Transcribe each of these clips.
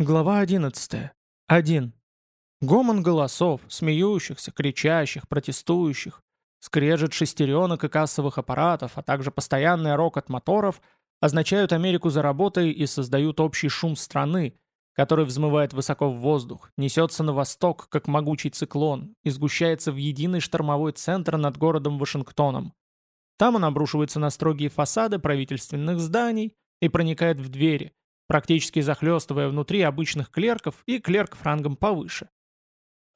Глава 11. 1. Гомон голосов, смеющихся, кричащих, протестующих, скрежет шестеренок и кассовых аппаратов, а также постоянный рокот моторов означают Америку за работой и создают общий шум страны, который взмывает высоко в воздух, несется на восток, как могучий циклон, и сгущается в единый штормовой центр над городом Вашингтоном. Там он обрушивается на строгие фасады правительственных зданий и проникает в двери, практически захлестывая внутри обычных клерков и клерков рангом повыше.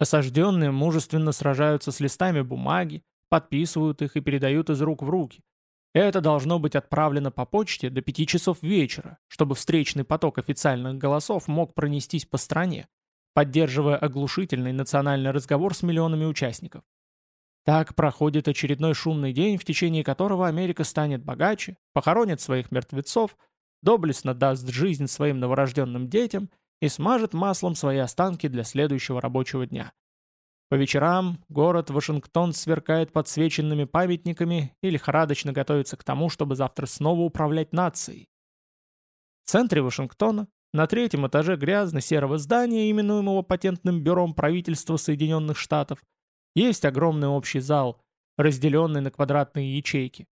Осажденные мужественно сражаются с листами бумаги, подписывают их и передают из рук в руки. Это должно быть отправлено по почте до 5 часов вечера, чтобы встречный поток официальных голосов мог пронестись по стране, поддерживая оглушительный национальный разговор с миллионами участников. Так проходит очередной шумный день, в течение которого Америка станет богаче, похоронит своих мертвецов – доблестно даст жизнь своим новорожденным детям и смажет маслом свои останки для следующего рабочего дня. По вечерам город Вашингтон сверкает подсвеченными памятниками и лихорадочно готовится к тому, чтобы завтра снова управлять нацией. В центре Вашингтона, на третьем этаже грязно-серого здания, именуемого патентным бюром правительства Соединенных Штатов, есть огромный общий зал, разделенный на квадратные ячейки.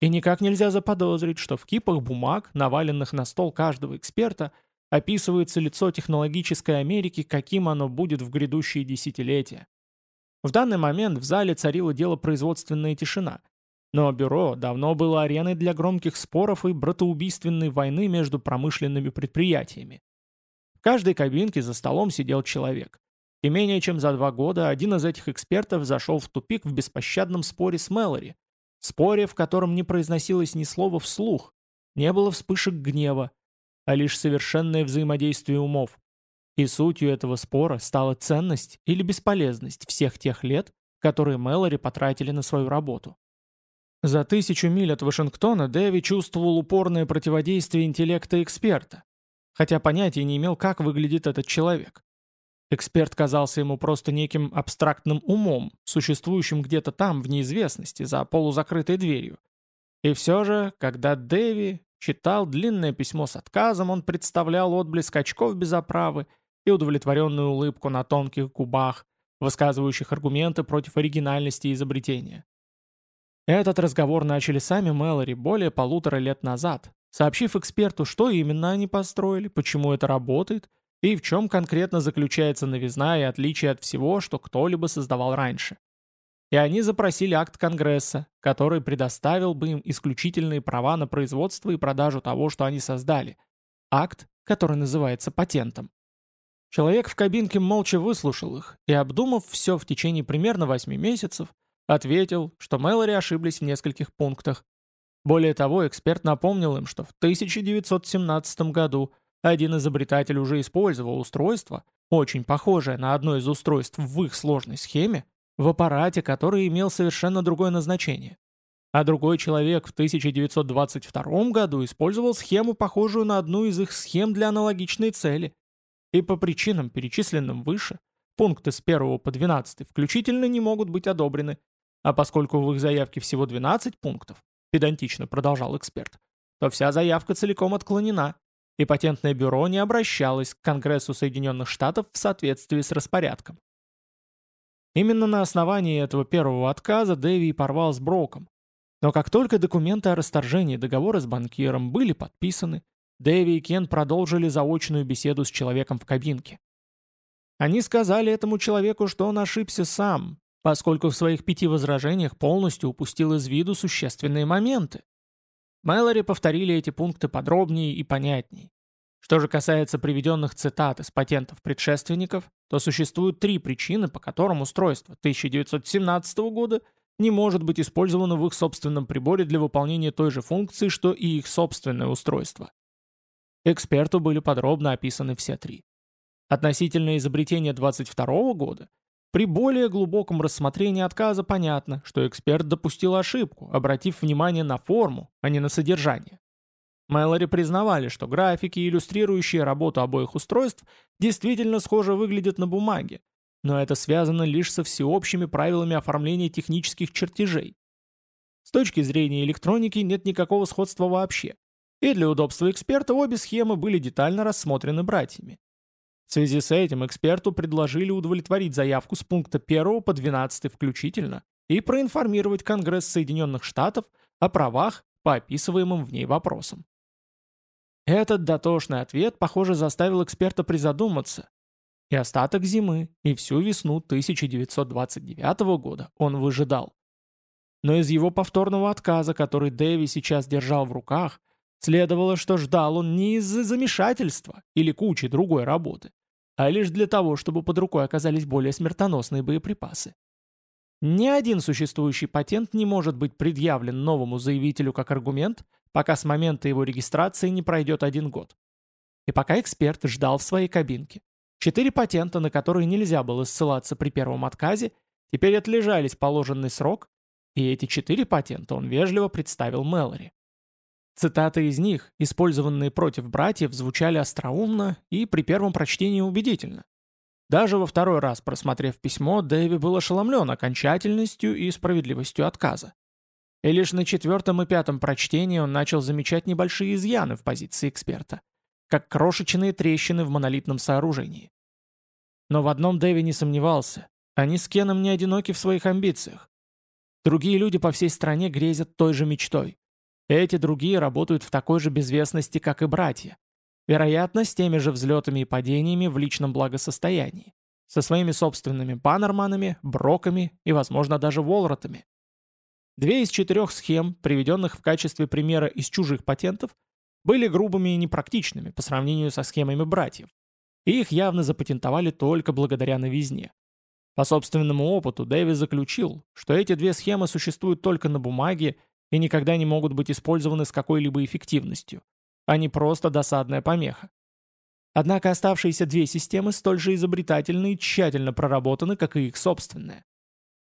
И никак нельзя заподозрить, что в кипах бумаг, наваленных на стол каждого эксперта, описывается лицо технологической Америки, каким оно будет в грядущие десятилетия. В данный момент в зале царила дело производственная тишина, но бюро давно было ареной для громких споров и братоубийственной войны между промышленными предприятиями. В каждой кабинке за столом сидел человек. И менее чем за два года один из этих экспертов зашел в тупик в беспощадном споре с Мэлори, споре, в котором не произносилось ни слова вслух, не было вспышек гнева, а лишь совершенное взаимодействие умов. И сутью этого спора стала ценность или бесполезность всех тех лет, которые Мэлори потратили на свою работу. За тысячу миль от Вашингтона Дэви чувствовал упорное противодействие интеллекта эксперта, хотя понятия не имел, как выглядит этот человек. Эксперт казался ему просто неким абстрактным умом, существующим где-то там, в неизвестности, за полузакрытой дверью. И все же, когда Дэви читал длинное письмо с отказом, он представлял отблеск очков без оправы и удовлетворенную улыбку на тонких губах, высказывающих аргументы против оригинальности изобретения. Этот разговор начали сами Мэлори более полутора лет назад, сообщив эксперту, что именно они построили, почему это работает – и в чем конкретно заключается новизна и отличие от всего, что кто-либо создавал раньше. И они запросили акт Конгресса, который предоставил бы им исключительные права на производство и продажу того, что они создали. Акт, который называется патентом. Человек в кабинке молча выслушал их и, обдумав все в течение примерно 8 месяцев, ответил, что Мэлори ошиблись в нескольких пунктах. Более того, эксперт напомнил им, что в 1917 году – один изобретатель уже использовал устройство, очень похожее на одно из устройств в их сложной схеме, в аппарате, который имел совершенно другое назначение. А другой человек в 1922 году использовал схему, похожую на одну из их схем для аналогичной цели. И по причинам, перечисленным выше, пункты с 1 по 12 включительно не могут быть одобрены. А поскольку в их заявке всего 12 пунктов, педантично продолжал эксперт, то вся заявка целиком отклонена и патентное бюро не обращалось к Конгрессу Соединенных Штатов в соответствии с распорядком. Именно на основании этого первого отказа Дэви порвал с Броком. Но как только документы о расторжении договора с банкиром были подписаны, Дэви и Кен продолжили заочную беседу с человеком в кабинке. Они сказали этому человеку, что он ошибся сам, поскольку в своих пяти возражениях полностью упустил из виду существенные моменты. Мэлори повторили эти пункты подробнее и понятнее. Что же касается приведенных цитат из патентов предшественников, то существуют три причины, по которым устройство 1917 года не может быть использовано в их собственном приборе для выполнения той же функции, что и их собственное устройство. Эксперту были подробно описаны все три. Относительно изобретения 22 года при более глубоком рассмотрении отказа понятно, что эксперт допустил ошибку, обратив внимание на форму, а не на содержание. Мэлори признавали, что графики, иллюстрирующие работу обоих устройств, действительно схоже выглядят на бумаге, но это связано лишь со всеобщими правилами оформления технических чертежей. С точки зрения электроники нет никакого сходства вообще, и для удобства эксперта обе схемы были детально рассмотрены братьями. В связи с этим эксперту предложили удовлетворить заявку с пункта 1 по 12 включительно и проинформировать Конгресс Соединенных Штатов о правах по описываемым в ней вопросам. Этот дотошный ответ, похоже, заставил эксперта призадуматься. И остаток зимы, и всю весну 1929 года он выжидал. Но из его повторного отказа, который Дэви сейчас держал в руках, следовало, что ждал он не из-за замешательства или кучи другой работы, а лишь для того, чтобы под рукой оказались более смертоносные боеприпасы. Ни один существующий патент не может быть предъявлен новому заявителю как аргумент, пока с момента его регистрации не пройдет один год. И пока эксперт ждал в своей кабинке. Четыре патента, на которые нельзя было ссылаться при первом отказе, теперь отлежались положенный срок, и эти четыре патента он вежливо представил Мэлори. Цитаты из них, использованные против братьев, звучали остроумно и при первом прочтении убедительно. Даже во второй раз, просмотрев письмо, Дэви был ошеломлен окончательностью и справедливостью отказа. И лишь на четвертом и пятом прочтении он начал замечать небольшие изъяны в позиции эксперта, как крошечные трещины в монолитном сооружении. Но в одном Дэви не сомневался. Они с Кеном не одиноки в своих амбициях. Другие люди по всей стране грезят той же мечтой. Эти другие работают в такой же безвестности, как и братья. Вероятно, с теми же взлетами и падениями в личном благосостоянии. Со своими собственными баннерманами, броками и, возможно, даже волротами. Две из четырех схем, приведенных в качестве примера из чужих патентов, были грубыми и непрактичными по сравнению со схемами братьев. И их явно запатентовали только благодаря новизне. По собственному опыту Дэви заключил, что эти две схемы существуют только на бумаге и никогда не могут быть использованы с какой-либо эффективностью а не просто досадная помеха. Однако оставшиеся две системы столь же изобретательны и тщательно проработаны, как и их собственная.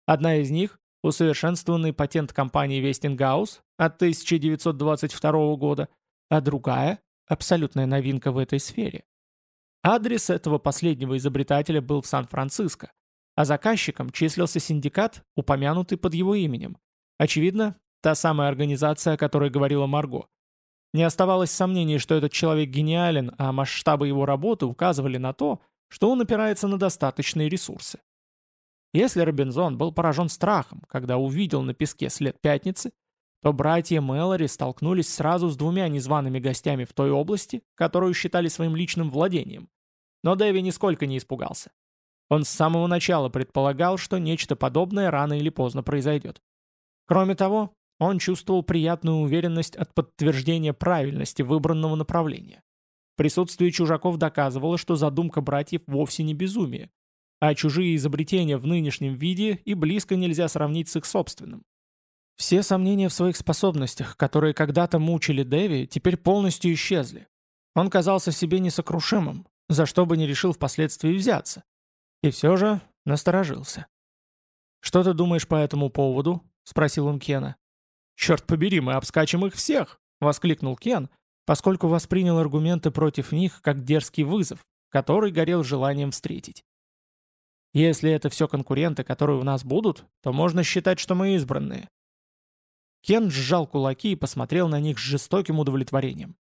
Одна из них – усовершенствованный патент компании Westinghouse от 1922 года, а другая – абсолютная новинка в этой сфере. Адрес этого последнего изобретателя был в Сан-Франциско, а заказчиком числился синдикат, упомянутый под его именем. Очевидно, та самая организация, о которой говорила Марго – не оставалось сомнений, что этот человек гениален, а масштабы его работы указывали на то, что он опирается на достаточные ресурсы. Если Робинзон был поражен страхом, когда увидел на песке след пятницы, то братья Мэлори столкнулись сразу с двумя незваными гостями в той области, которую считали своим личным владением. Но Дэви нисколько не испугался. Он с самого начала предполагал, что нечто подобное рано или поздно произойдет. Кроме того, он чувствовал приятную уверенность от подтверждения правильности выбранного направления. Присутствие чужаков доказывало, что задумка братьев вовсе не безумие, а чужие изобретения в нынешнем виде и близко нельзя сравнить с их собственным. Все сомнения в своих способностях, которые когда-то мучили Дэви, теперь полностью исчезли. Он казался себе несокрушимым, за что бы не решил впоследствии взяться. И все же насторожился. «Что ты думаешь по этому поводу?» — спросил он Кена. «Черт побери, мы обскачем их всех!» — воскликнул Кен, поскольку воспринял аргументы против них как дерзкий вызов, который горел желанием встретить. «Если это все конкуренты, которые у нас будут, то можно считать, что мы избранные». Кен сжал кулаки и посмотрел на них с жестоким удовлетворением.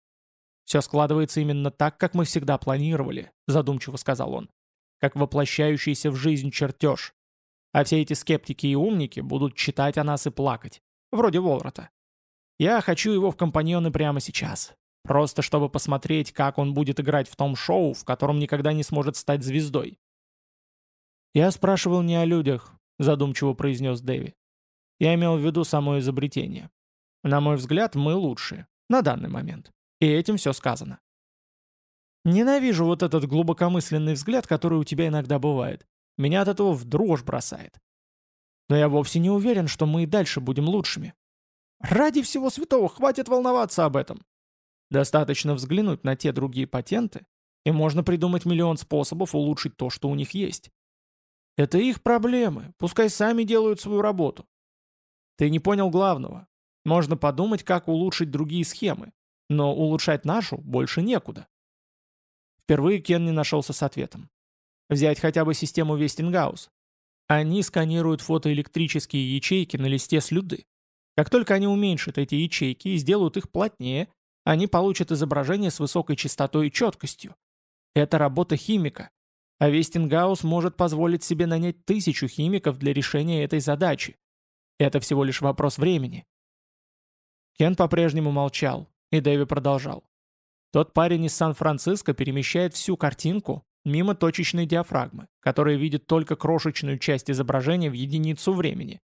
«Все складывается именно так, как мы всегда планировали», — задумчиво сказал он, «как воплощающийся в жизнь чертеж. А все эти скептики и умники будут читать о нас и плакать. Вроде Волрота. Я хочу его в компаньоны прямо сейчас. Просто чтобы посмотреть, как он будет играть в том шоу, в котором никогда не сможет стать звездой. «Я спрашивал не о людях», — задумчиво произнес Дэви. «Я имел в виду само изобретение. На мой взгляд, мы лучшие. На данный момент. И этим все сказано». «Ненавижу вот этот глубокомысленный взгляд, который у тебя иногда бывает. Меня от этого в дрожь бросает. Но я вовсе не уверен, что мы и дальше будем лучшими. Ради всего святого, хватит волноваться об этом. Достаточно взглянуть на те другие патенты, и можно придумать миллион способов улучшить то, что у них есть. Это их проблемы, пускай сами делают свою работу. Ты не понял главного. Можно подумать, как улучшить другие схемы, но улучшать нашу больше некуда. Впервые Кен не нашелся с ответом. Взять хотя бы систему Вестингаус. Они сканируют фотоэлектрические ячейки на листе слюды. Как только они уменьшат эти ячейки и сделают их плотнее, они получат изображение с высокой частотой и четкостью. Это работа химика. А Вестингаус может позволить себе нанять тысячу химиков для решения этой задачи. Это всего лишь вопрос времени. Кен по-прежнему молчал, и Дэви продолжал. Тот парень из Сан-Франциско перемещает всю картинку мимо точечной диафрагмы, которая видит только крошечную часть изображения в единицу времени.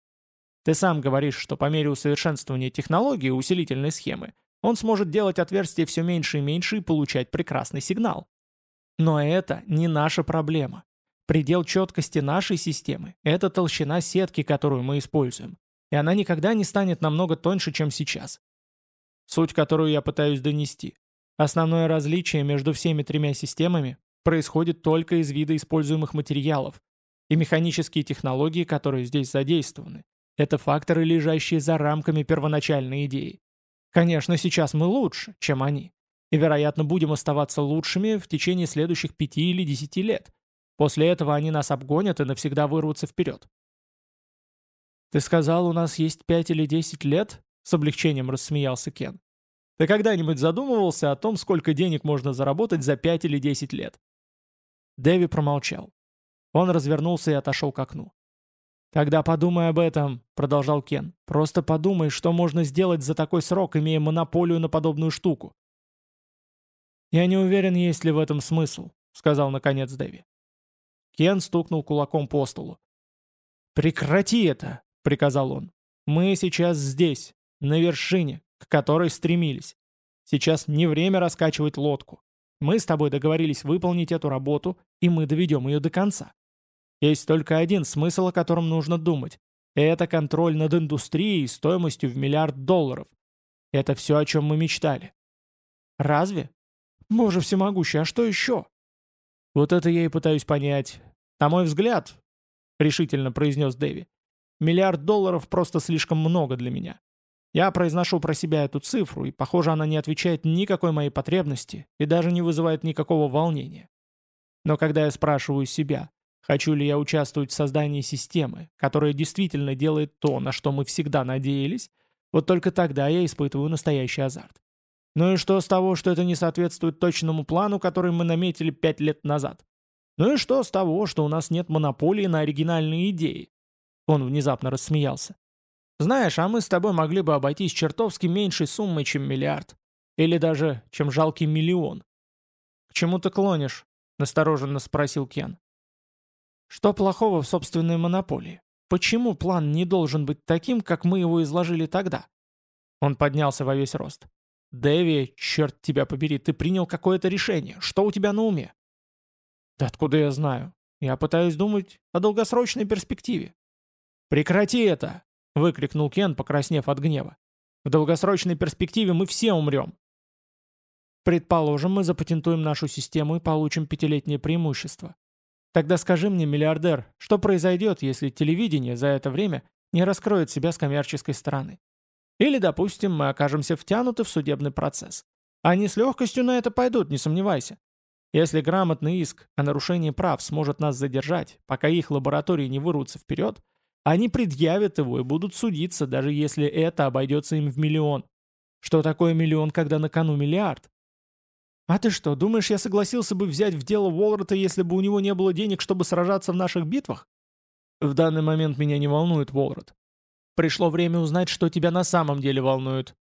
Ты сам говоришь, что по мере усовершенствования технологии усилительной схемы он сможет делать отверстия все меньше и меньше и получать прекрасный сигнал. Но это не наша проблема. Предел четкости нашей системы – это толщина сетки, которую мы используем. И она никогда не станет намного тоньше, чем сейчас. Суть, которую я пытаюсь донести. Основное различие между всеми тремя системами происходит только из вида используемых материалов, и механические технологии, которые здесь задействованы, это факторы, лежащие за рамками первоначальной идеи. Конечно, сейчас мы лучше, чем они, и, вероятно, будем оставаться лучшими в течение следующих пяти или десяти лет. После этого они нас обгонят и навсегда вырвутся вперед. «Ты сказал, у нас есть пять или десять лет?» — с облегчением рассмеялся Кен. «Ты когда-нибудь задумывался о том, сколько денег можно заработать за пять или десять лет?» Дэви промолчал. Он развернулся и отошел к окну. «Тогда подумай об этом», — продолжал Кен. «Просто подумай, что можно сделать за такой срок, имея монополию на подобную штуку». «Я не уверен, есть ли в этом смысл», — сказал наконец Дэви. Кен стукнул кулаком по столу. «Прекрати это!» — приказал он. «Мы сейчас здесь, на вершине, к которой стремились. Сейчас не время раскачивать лодку. Мы с тобой договорились выполнить эту работу, и мы доведем ее до конца. Есть только один смысл, о котором нужно думать. Это контроль над индустрией стоимостью в миллиард долларов. Это все, о чем мы мечтали. Разве? Боже всемогущий, а что еще? Вот это я и пытаюсь понять. На мой взгляд, решительно произнес Дэви, миллиард долларов просто слишком много для меня. Я произношу про себя эту цифру, и, похоже, она не отвечает никакой моей потребности и даже не вызывает никакого волнения. Но когда я спрашиваю себя, Хочу ли я участвовать в создании системы, которая действительно делает то, на что мы всегда надеялись, вот только тогда я испытываю настоящий азарт. Ну и что с того, что это не соответствует точному плану, который мы наметили пять лет назад? Ну и что с того, что у нас нет монополии на оригинальные идеи? Он внезапно рассмеялся. Знаешь, а мы с тобой могли бы обойтись чертовски меньшей суммой, чем миллиард. Или даже, чем жалкий миллион. «К чему ты клонишь?» — настороженно спросил Кен. Что плохого в собственной монополии? Почему план не должен быть таким, как мы его изложили тогда? Он поднялся во весь рост. «Дэви, черт тебя побери, ты принял какое-то решение. Что у тебя на уме?» «Да откуда я знаю? Я пытаюсь думать о долгосрочной перспективе». «Прекрати это!» — выкрикнул Кен, покраснев от гнева. «В долгосрочной перспективе мы все умрем». «Предположим, мы запатентуем нашу систему и получим пятилетнее преимущество. Тогда скажи мне, миллиардер, что произойдет, если телевидение за это время не раскроет себя с коммерческой стороны? Или, допустим, мы окажемся втянуты в судебный процесс. Они с легкостью на это пойдут, не сомневайся. Если грамотный иск о нарушении прав сможет нас задержать, пока их лаборатории не вырвутся вперед, они предъявят его и будут судиться, даже если это обойдется им в миллион. Что такое миллион, когда на кону миллиард? «А ты что, думаешь, я согласился бы взять в дело Уолрота, если бы у него не было денег, чтобы сражаться в наших битвах?» «В данный момент меня не волнует Уолрот. Пришло время узнать, что тебя на самом деле волнует».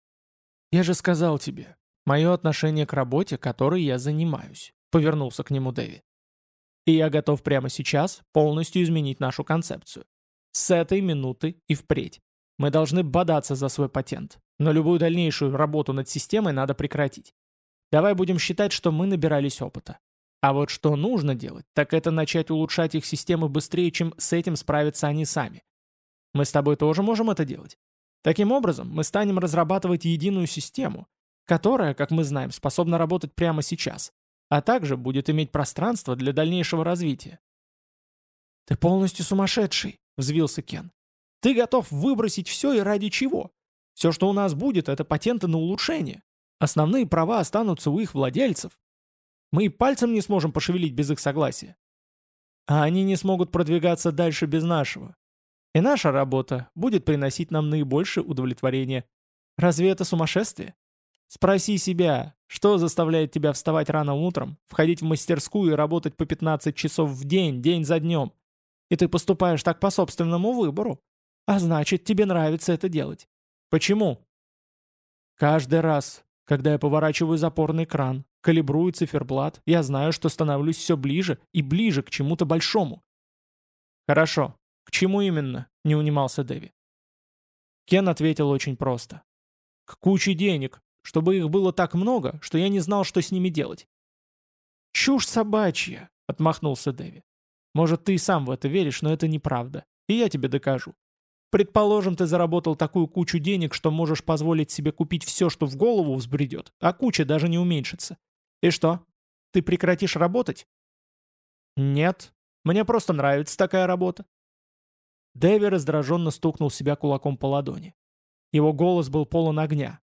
«Я же сказал тебе, мое отношение к работе, которой я занимаюсь», — повернулся к нему Дэви. «И я готов прямо сейчас полностью изменить нашу концепцию. С этой минуты и впредь. Мы должны бодаться за свой патент, но любую дальнейшую работу над системой надо прекратить. Давай будем считать, что мы набирались опыта. А вот что нужно делать, так это начать улучшать их системы быстрее, чем с этим справятся они сами. Мы с тобой тоже можем это делать. Таким образом, мы станем разрабатывать единую систему, которая, как мы знаем, способна работать прямо сейчас, а также будет иметь пространство для дальнейшего развития. «Ты полностью сумасшедший», — взвился Кен. «Ты готов выбросить все и ради чего? Все, что у нас будет, это патенты на улучшение. Основные права останутся у их владельцев. Мы и пальцем не сможем пошевелить без их согласия. А они не смогут продвигаться дальше без нашего. И наша работа будет приносить нам наибольшее удовлетворение. Разве это сумасшествие? Спроси себя, что заставляет тебя вставать рано утром, входить в мастерскую и работать по 15 часов в день, день за днем. И ты поступаешь так по собственному выбору. А значит, тебе нравится это делать. Почему? Каждый раз, когда я поворачиваю запорный кран, калибрую циферблат, я знаю, что становлюсь все ближе и ближе к чему-то большому. Хорошо. К чему именно? Не унимался Дэви. Кен ответил очень просто. К куче денег, чтобы их было так много, что я не знал, что с ними делать. «Чушь собачья!» — отмахнулся Дэви. «Может, ты и сам в это веришь, но это неправда. И я тебе докажу. Предположим, ты заработал такую кучу денег, что можешь позволить себе купить все, что в голову взбредет, а куча даже не уменьшится. И что? Ты прекратишь работать? Нет. Мне просто нравится такая работа. Дэви раздраженно стукнул себя кулаком по ладони. Его голос был полон огня.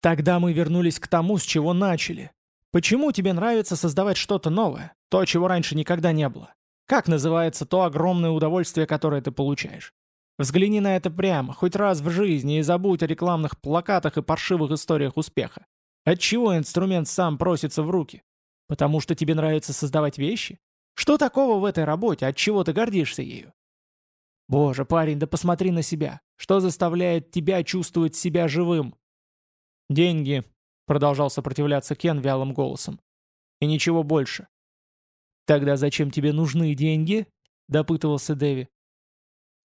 Тогда мы вернулись к тому, с чего начали. Почему тебе нравится создавать что-то новое, то, чего раньше никогда не было? Как называется то огромное удовольствие, которое ты получаешь? Взгляни на это прямо, хоть раз в жизни, и забудь о рекламных плакатах и паршивых историях успеха. Отчего инструмент сам просится в руки? Потому что тебе нравится создавать вещи? Что такого в этой работе, от чего ты гордишься ею? Боже, парень, да посмотри на себя. Что заставляет тебя чувствовать себя живым? «Деньги», — продолжал сопротивляться Кен вялым голосом. «И ничего больше». «Тогда зачем тебе нужны деньги?» — допытывался Дэви.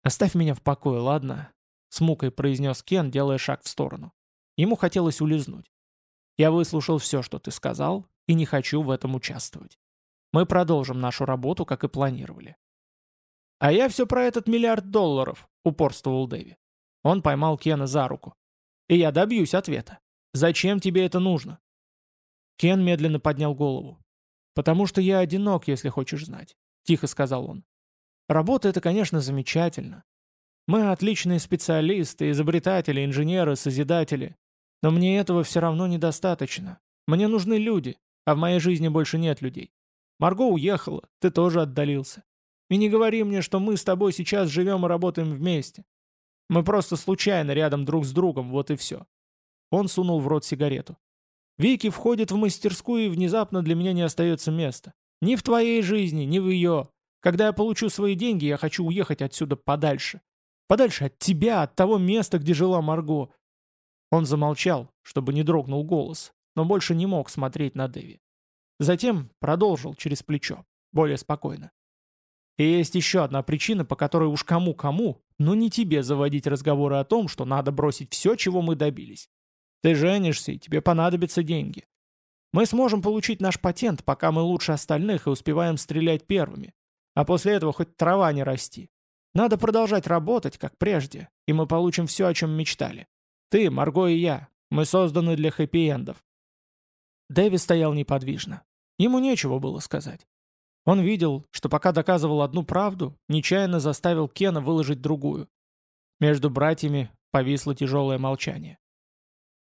«Оставь меня в покое, ладно?» — с мукой произнес Кен, делая шаг в сторону. Ему хотелось улизнуть. «Я выслушал все, что ты сказал, и не хочу в этом участвовать. Мы продолжим нашу работу, как и планировали». «А я все про этот миллиард долларов», — упорствовал Дэви. Он поймал Кена за руку. «И я добьюсь ответа. Зачем тебе это нужно?» Кен медленно поднял голову. «Потому что я одинок, если хочешь знать», — тихо сказал он. «Работа — это, конечно, замечательно. Мы отличные специалисты, изобретатели, инженеры, созидатели. Но мне этого все равно недостаточно. Мне нужны люди, а в моей жизни больше нет людей. Марго уехала, ты тоже отдалился. И не говори мне, что мы с тобой сейчас живем и работаем вместе. Мы просто случайно рядом друг с другом, вот и все. Он сунул в рот сигарету. «Вики входит в мастерскую, и внезапно для меня не остается места. Ни в твоей жизни, ни в ее. Когда я получу свои деньги, я хочу уехать отсюда подальше. Подальше от тебя, от того места, где жила Марго». Он замолчал, чтобы не дрогнул голос, но больше не мог смотреть на Дэви. Затем продолжил через плечо, более спокойно. И есть еще одна причина, по которой уж кому-кому, но не тебе заводить разговоры о том, что надо бросить все, чего мы добились. Ты женишься, и тебе понадобятся деньги. Мы сможем получить наш патент, пока мы лучше остальных и успеваем стрелять первыми. А после этого хоть трава не расти. Надо продолжать работать, как прежде, и мы получим все, о чем мечтали. Ты, Марго и я. Мы созданы для хэппи-эндов. Дэви стоял неподвижно. Ему нечего было сказать. Он видел, что пока доказывал одну правду, нечаянно заставил Кена выложить другую. Между братьями повисло тяжелое молчание.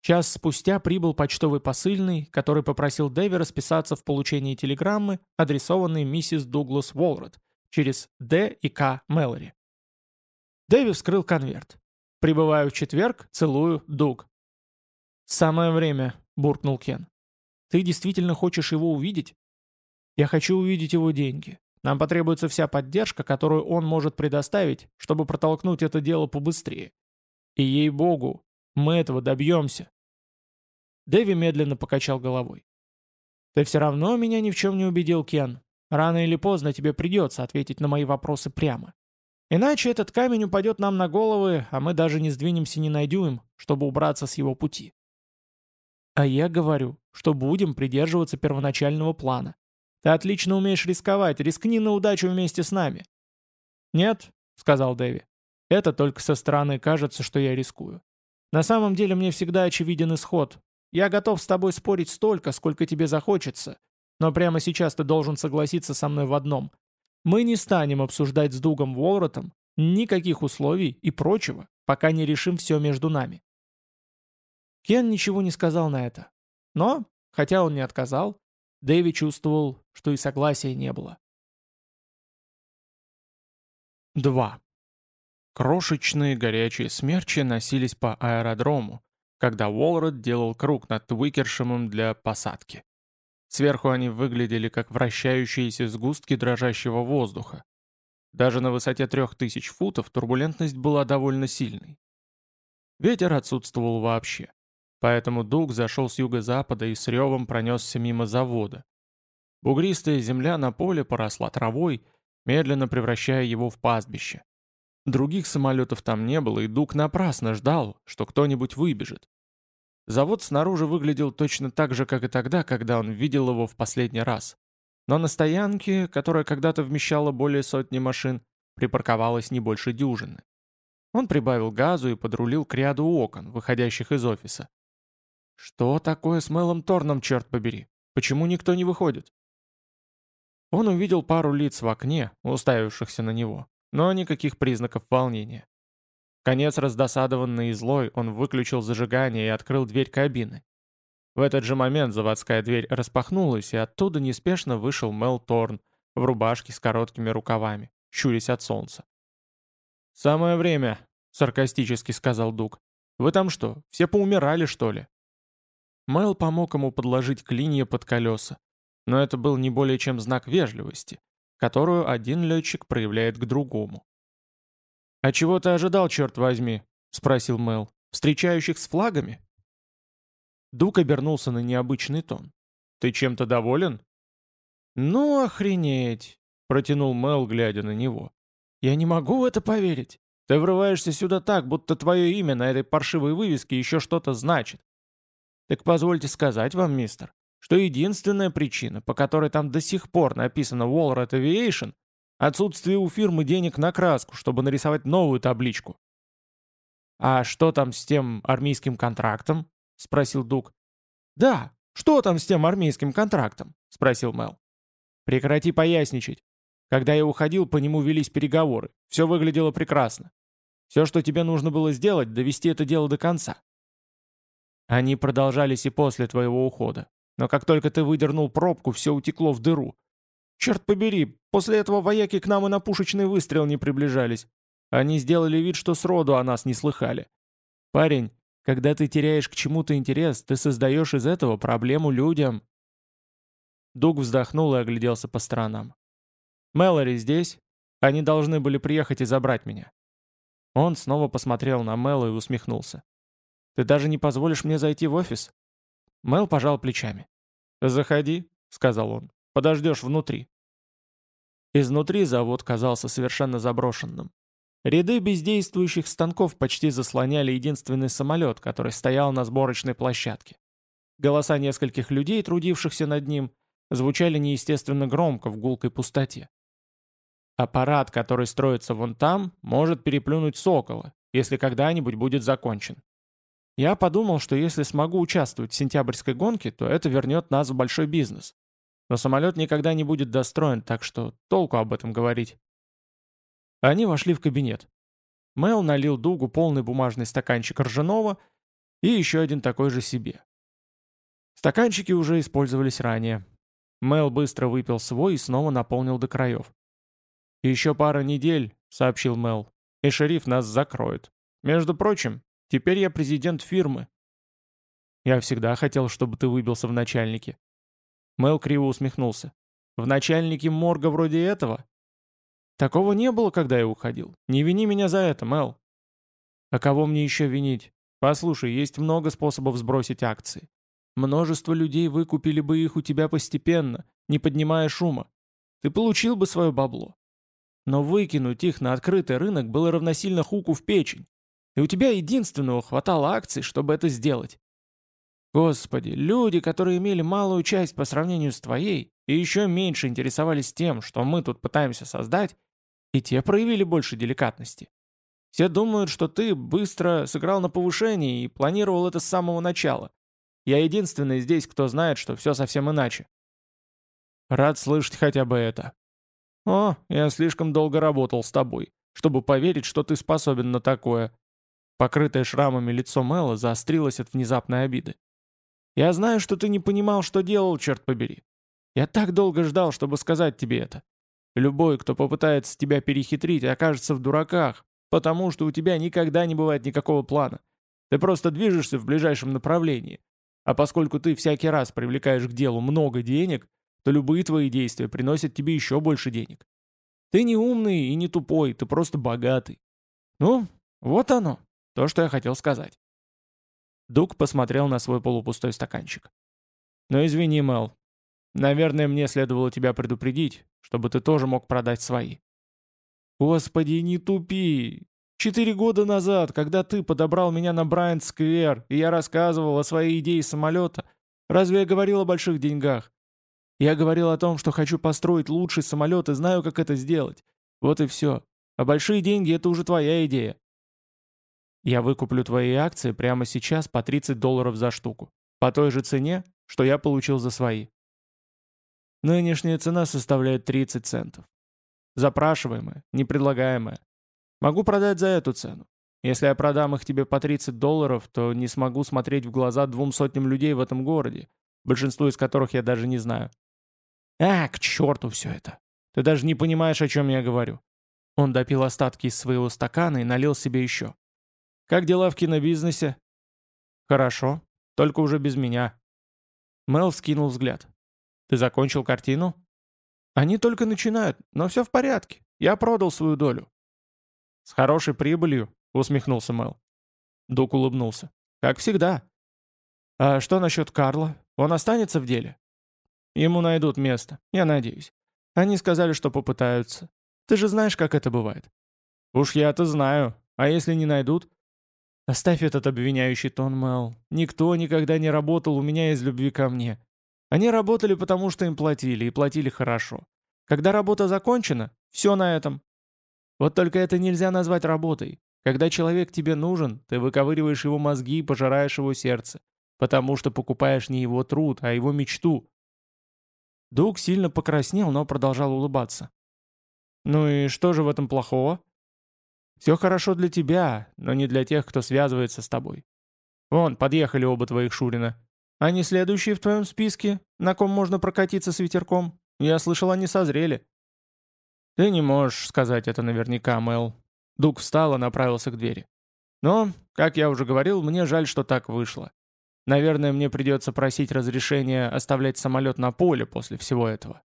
Час спустя прибыл почтовый посыльный, который попросил Дэви расписаться в получении телеграммы, адресованной миссис Дуглас Уолрот, через Д и К. Мэлори. Дэви вскрыл конверт. «Прибываю в четверг, целую, Дуг». «Самое время», — буркнул Кен. «Ты действительно хочешь его увидеть?» «Я хочу увидеть его деньги. Нам потребуется вся поддержка, которую он может предоставить, чтобы протолкнуть это дело побыстрее. И ей-богу, мы этого добьемся». Дэви медленно покачал головой. «Ты все равно меня ни в чем не убедил, Кен. Рано или поздно тебе придется ответить на мои вопросы прямо. Иначе этот камень упадет нам на головы, а мы даже не сдвинемся ни на дюйм, чтобы убраться с его пути». «А я говорю, что будем придерживаться первоначального плана. Ты отлично умеешь рисковать, рискни на удачу вместе с нами». «Нет», — сказал Дэви, — «это только со стороны кажется, что я рискую. На самом деле мне всегда очевиден исход, я готов с тобой спорить столько, сколько тебе захочется, но прямо сейчас ты должен согласиться со мной в одном. Мы не станем обсуждать с Дугом Волротом никаких условий и прочего, пока не решим все между нами. Кен ничего не сказал на это. Но, хотя он не отказал, Дэви чувствовал, что и согласия не было. 2. Крошечные горячие смерчи носились по аэродрому, когда Уолред делал круг над Твикершемом для посадки. Сверху они выглядели как вращающиеся сгустки дрожащего воздуха. Даже на высоте трех тысяч футов турбулентность была довольно сильной. Ветер отсутствовал вообще. Поэтому Дуг зашел с юго-запада и с ревом пронесся мимо завода. Бугристая земля на поле поросла травой, медленно превращая его в пастбище. Других самолетов там не было, и Дуг напрасно ждал, что кто-нибудь выбежит. Завод снаружи выглядел точно так же, как и тогда, когда он видел его в последний раз. Но на стоянке, которая когда-то вмещала более сотни машин, припарковалось не больше дюжины. Он прибавил газу и подрулил к ряду окон, выходящих из офиса. Что такое с Мелом Торном, черт побери? Почему никто не выходит? Он увидел пару лиц в окне, уставившихся на него но никаких признаков волнения. Конец раздосадованный и злой, он выключил зажигание и открыл дверь кабины. В этот же момент заводская дверь распахнулась, и оттуда неспешно вышел Мел Торн в рубашке с короткими рукавами, щурясь от солнца. «Самое время», — саркастически сказал Дуг. «Вы там что, все поумирали, что ли?» Мэл помог ему подложить клинья под колеса, но это был не более чем знак вежливости, которую один летчик проявляет к другому. «А чего ты ожидал, черт возьми?» — спросил Мэл. «Встречающих с флагами?» Дук обернулся на необычный тон. «Ты чем-то доволен?» «Ну, охренеть!» — протянул Мэл, глядя на него. «Я не могу в это поверить. Ты врываешься сюда так, будто твое имя на этой паршивой вывеске еще что-то значит. Так позвольте сказать вам, мистер, что единственная причина, по которой там до сих пор написано Walrat Aviation, отсутствие у фирмы денег на краску, чтобы нарисовать новую табличку. «А что там с тем армейским контрактом?» — спросил Дуг. «Да, что там с тем армейским контрактом?» — спросил Мел. «Прекрати поясничать. Когда я уходил, по нему велись переговоры. Все выглядело прекрасно. Все, что тебе нужно было сделать, довести это дело до конца. Они продолжались и после твоего ухода. Но как только ты выдернул пробку, все утекло в дыру. Черт побери, после этого вояки к нам и на пушечный выстрел не приближались. Они сделали вид, что сроду о нас не слыхали. Парень, когда ты теряешь к чему-то интерес, ты создаешь из этого проблему людям. Дуг вздохнул и огляделся по сторонам. «Мэлори здесь? Они должны были приехать и забрать меня». Он снова посмотрел на Мэла и усмехнулся. «Ты даже не позволишь мне зайти в офис?» Мэл пожал плечами. «Заходи», — сказал он, — «подождешь внутри». Изнутри завод казался совершенно заброшенным. Ряды бездействующих станков почти заслоняли единственный самолет, который стоял на сборочной площадке. Голоса нескольких людей, трудившихся над ним, звучали неестественно громко в гулкой пустоте. Аппарат, который строится вон там, может переплюнуть сокола, если когда-нибудь будет закончен. Я подумал, что если смогу участвовать в сентябрьской гонке, то это вернет нас в большой бизнес. Но самолет никогда не будет достроен, так что толку об этом говорить. Они вошли в кабинет. Мэл налил Дугу полный бумажный стаканчик ржаного и еще один такой же себе. Стаканчики уже использовались ранее. Мэл быстро выпил свой и снова наполнил до краев. «Еще пара недель», — сообщил Мэл, — «и шериф нас закроет. Между прочим, Теперь я президент фирмы. Я всегда хотел, чтобы ты выбился в начальнике. Мэл криво усмехнулся. В начальнике морга вроде этого? Такого не было, когда я уходил. Не вини меня за это, Мэл. А кого мне еще винить? Послушай, есть много способов сбросить акции. Множество людей выкупили бы их у тебя постепенно, не поднимая шума. Ты получил бы свое бабло. Но выкинуть их на открытый рынок было равносильно хуку в печень. И у тебя единственного хватало акций, чтобы это сделать. Господи, люди, которые имели малую часть по сравнению с твоей, и еще меньше интересовались тем, что мы тут пытаемся создать, и те проявили больше деликатности. Все думают, что ты быстро сыграл на повышении и планировал это с самого начала. Я единственный здесь, кто знает, что все совсем иначе. Рад слышать хотя бы это. О, я слишком долго работал с тобой, чтобы поверить, что ты способен на такое. Покрытое шрамами лицо Мэла заострилось от внезапной обиды. «Я знаю, что ты не понимал, что делал, черт побери. Я так долго ждал, чтобы сказать тебе это. Любой, кто попытается тебя перехитрить, окажется в дураках, потому что у тебя никогда не бывает никакого плана. Ты просто движешься в ближайшем направлении. А поскольку ты всякий раз привлекаешь к делу много денег, то любые твои действия приносят тебе еще больше денег. Ты не умный и не тупой, ты просто богатый. Ну, вот оно, то, что я хотел сказать. Дуг посмотрел на свой полупустой стаканчик. «Ну извини, Мел. Наверное, мне следовало тебя предупредить, чтобы ты тоже мог продать свои». «Господи, не тупи! Четыре года назад, когда ты подобрал меня на Брайант-сквер, и я рассказывал о своей идее самолета, разве я говорил о больших деньгах? Я говорил о том, что хочу построить лучший самолет и знаю, как это сделать. Вот и все. А большие деньги — это уже твоя идея. Я выкуплю твои акции прямо сейчас по 30 долларов за штуку. По той же цене, что я получил за свои. Нынешняя цена составляет 30 центов. Запрашиваемая, непредлагаемая. Могу продать за эту цену. Если я продам их тебе по 30 долларов, то не смогу смотреть в глаза двум сотням людей в этом городе, большинство из которых я даже не знаю. А, к черту все это. Ты даже не понимаешь, о чем я говорю. Он допил остатки из своего стакана и налил себе еще. Как дела в кинобизнесе?» «Хорошо, только уже без меня». Мел скинул взгляд. «Ты закончил картину?» «Они только начинают, но все в порядке. Я продал свою долю». «С хорошей прибылью?» — усмехнулся Мел. Дук улыбнулся. «Как всегда». «А что насчет Карла? Он останется в деле?» «Ему найдут место, я надеюсь. Они сказали, что попытаются. Ты же знаешь, как это бывает». «Уж я-то знаю. А если не найдут?» Оставь этот обвиняющий тон, Мэл. Никто никогда не работал у меня из любви ко мне. Они работали, потому что им платили, и платили хорошо. Когда работа закончена, все на этом. Вот только это нельзя назвать работой. Когда человек тебе нужен, ты выковыриваешь его мозги и пожираешь его сердце, потому что покупаешь не его труд, а его мечту. Дуг сильно покраснел, но продолжал улыбаться. «Ну и что же в этом плохого?» Все хорошо для тебя, но не для тех, кто связывается с тобой. Вон, подъехали оба твоих Шурина. Они следующие в твоем списке, на ком можно прокатиться с ветерком? Я слышал, они созрели». «Ты не можешь сказать это наверняка, Мэл». Дуг встал и направился к двери. «Но, как я уже говорил, мне жаль, что так вышло. Наверное, мне придется просить разрешения оставлять самолет на поле после всего этого».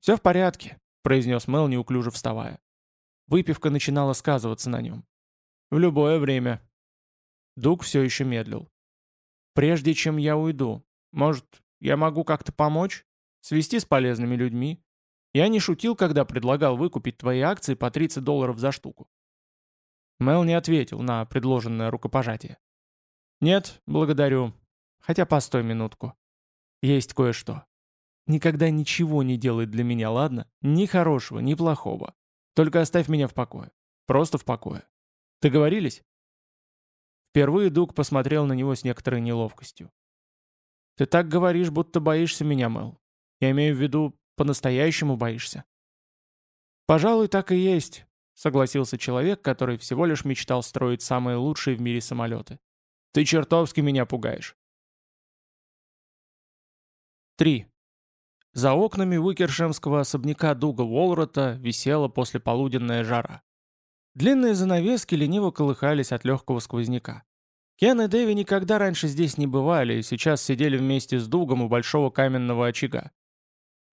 «Все в порядке», — произнес Мэл, неуклюже вставая. Выпивка начинала сказываться на нем. В любое время. Дуг все еще медлил. «Прежде чем я уйду, может, я могу как-то помочь? Свести с полезными людьми? Я не шутил, когда предлагал выкупить твои акции по 30 долларов за штуку». Мел не ответил на предложенное рукопожатие. «Нет, благодарю. Хотя постой минутку. Есть кое-что. Никогда ничего не делай для меня, ладно? Ни хорошего, ни плохого. Только оставь меня в покое. Просто в покое. Договорились?» Впервые Дуг посмотрел на него с некоторой неловкостью. «Ты так говоришь, будто боишься меня, Мэл. Я имею в виду, по-настоящему боишься». «Пожалуй, так и есть», — согласился человек, который всего лишь мечтал строить самые лучшие в мире самолеты. «Ты чертовски меня пугаешь». 3. За окнами выкершемского особняка Дуга Уолрота висела послеполуденная жара. Длинные занавески лениво колыхались от легкого сквозняка. Кен и Дэви никогда раньше здесь не бывали и сейчас сидели вместе с Дугом у большого каменного очага.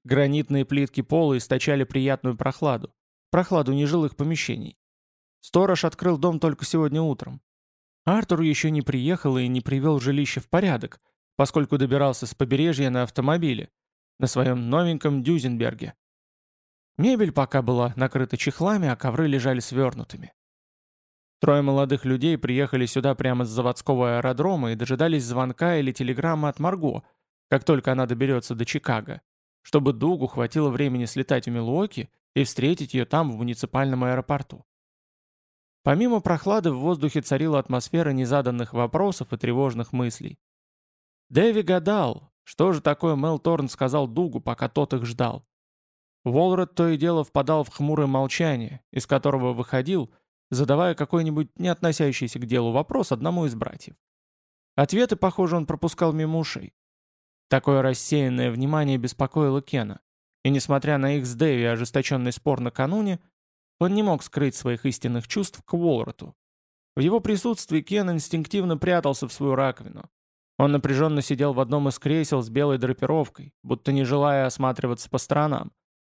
Гранитные плитки пола источали приятную прохладу. Прохладу нежилых помещений. Сторож открыл дом только сегодня утром. Артур еще не приехал и не привел жилище в порядок, поскольку добирался с побережья на автомобиле, на своем новеньком Дюзенберге. Мебель пока была накрыта чехлами, а ковры лежали свернутыми. Трое молодых людей приехали сюда прямо с заводского аэродрома и дожидались звонка или телеграммы от Марго, как только она доберется до Чикаго, чтобы Дугу хватило времени слетать в Милуоки и встретить ее там, в муниципальном аэропорту. Помимо прохлады в воздухе царила атмосфера незаданных вопросов и тревожных мыслей. Дэви гадал, что же такое Мел Торн сказал Дугу, пока тот их ждал? Волред то и дело впадал в хмурое молчание, из которого выходил, задавая какой-нибудь не относящийся к делу вопрос одному из братьев. Ответы, похоже, он пропускал мимо ушей. Такое рассеянное внимание беспокоило Кена, и несмотря на их с Дэви ожесточенный спор накануне, он не мог скрыть своих истинных чувств к Уолроту. В его присутствии Кен инстинктивно прятался в свою раковину. Он напряженно сидел в одном из кресел с белой драпировкой, будто не желая осматриваться по сторонам,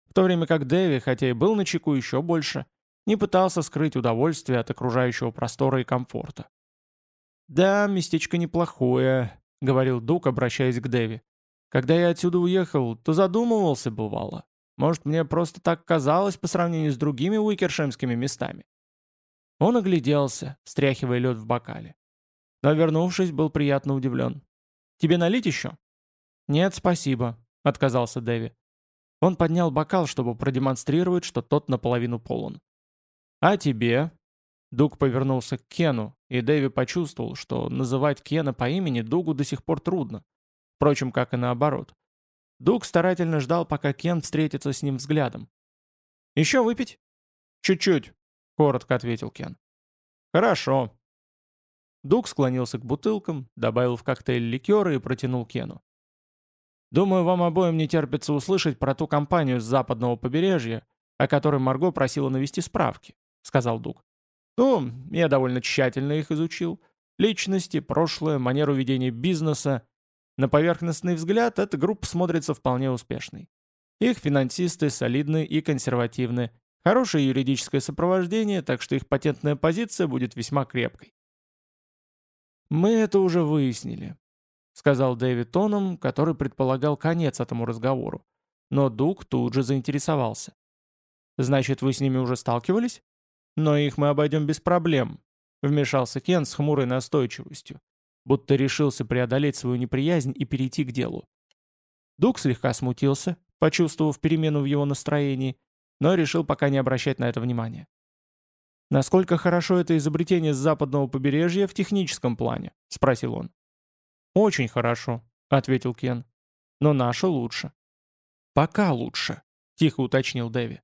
в то время как Дэви, хотя и был на чеку еще больше, не пытался скрыть удовольствие от окружающего простора и комфорта. «Да, местечко неплохое», — говорил Дук, обращаясь к Дэви. «Когда я отсюда уехал, то задумывался, бывало. Может, мне просто так казалось по сравнению с другими уикершемскими местами». Он огляделся, стряхивая лед в бокале. Но, вернувшись, был приятно удивлен. «Тебе налить еще?» «Нет, спасибо», — отказался Дэви. Он поднял бокал, чтобы продемонстрировать, что тот наполовину полон. «А тебе?» Дуг повернулся к Кену, и Дэви почувствовал, что называть Кена по имени Дугу до сих пор трудно. Впрочем, как и наоборот. Дуг старательно ждал, пока Кен встретится с ним взглядом. «Еще выпить?» «Чуть-чуть», — коротко ответил Кен. «Хорошо». Дуг склонился к бутылкам, добавил в коктейль ликера и протянул Кену. «Думаю, вам обоим не терпится услышать про ту компанию с западного побережья, о которой Марго просила навести справки», — сказал Дуг. «Ну, я довольно тщательно их изучил. Личности, прошлое, манеру ведения бизнеса. На поверхностный взгляд эта группа смотрится вполне успешной. Их финансисты солидны и консервативны, хорошее юридическое сопровождение, так что их патентная позиция будет весьма крепкой. «Мы это уже выяснили», — сказал Дэвид тоном, который предполагал конец этому разговору. Но Дуг тут же заинтересовался. «Значит, вы с ними уже сталкивались?» «Но их мы обойдем без проблем», — вмешался Кен с хмурой настойчивостью, будто решился преодолеть свою неприязнь и перейти к делу. Дуг слегка смутился, почувствовав перемену в его настроении, но решил пока не обращать на это внимания. «Насколько хорошо это изобретение с западного побережья в техническом плане?» — спросил он. «Очень хорошо», — ответил Кен. «Но наше лучше». «Пока лучше», — тихо уточнил Дэви.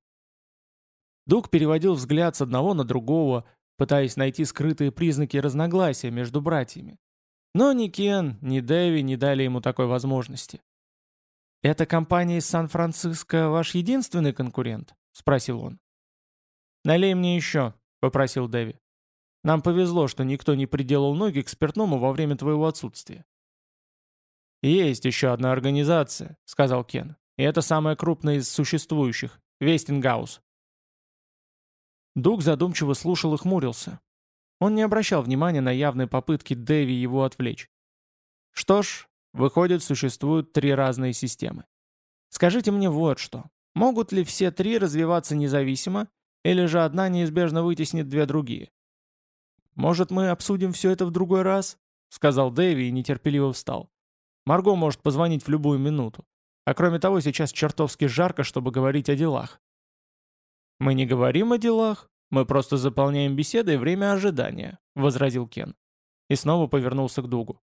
Дуг переводил взгляд с одного на другого, пытаясь найти скрытые признаки разногласия между братьями. Но ни Кен, ни Дэви не дали ему такой возможности. «Эта компания из Сан-Франциско ваш единственный конкурент?» — спросил он. «Налей мне еще», — попросил Дэви. «Нам повезло, что никто не приделал ноги к спиртному во время твоего отсутствия». «Есть еще одна организация», — сказал Кен. «И это самая крупная из существующих — Вестингаус. Дуг задумчиво слушал и хмурился. Он не обращал внимания на явные попытки Дэви его отвлечь. Что ж, выходит, существуют три разные системы. Скажите мне вот что. Могут ли все три развиваться независимо, или же одна неизбежно вытеснит две другие? «Может, мы обсудим все это в другой раз?» — сказал Дэви и нетерпеливо встал. «Марго может позвонить в любую минуту. А кроме того, сейчас чертовски жарко, чтобы говорить о делах». «Мы не говорим о делах, мы просто заполняем беседой время ожидания», — возразил Кен. И снова повернулся к Дугу.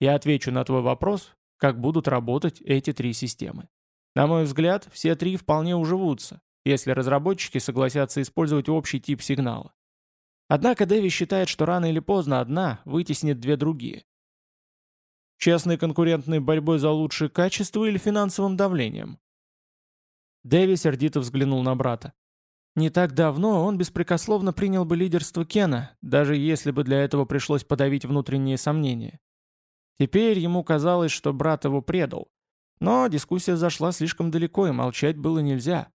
«Я отвечу на твой вопрос, как будут работать эти три системы. На мой взгляд, все три вполне уживутся, если разработчики согласятся использовать общий тип сигнала. Однако Дэви считает, что рано или поздно одна вытеснит две другие. Честной конкурентной борьбой за лучшее качество или финансовым давлением? Дэви сердито взглянул на брата. Не так давно он беспрекословно принял бы лидерство Кена, даже если бы для этого пришлось подавить внутренние сомнения. Теперь ему казалось, что брат его предал. Но дискуссия зашла слишком далеко, и молчать было нельзя.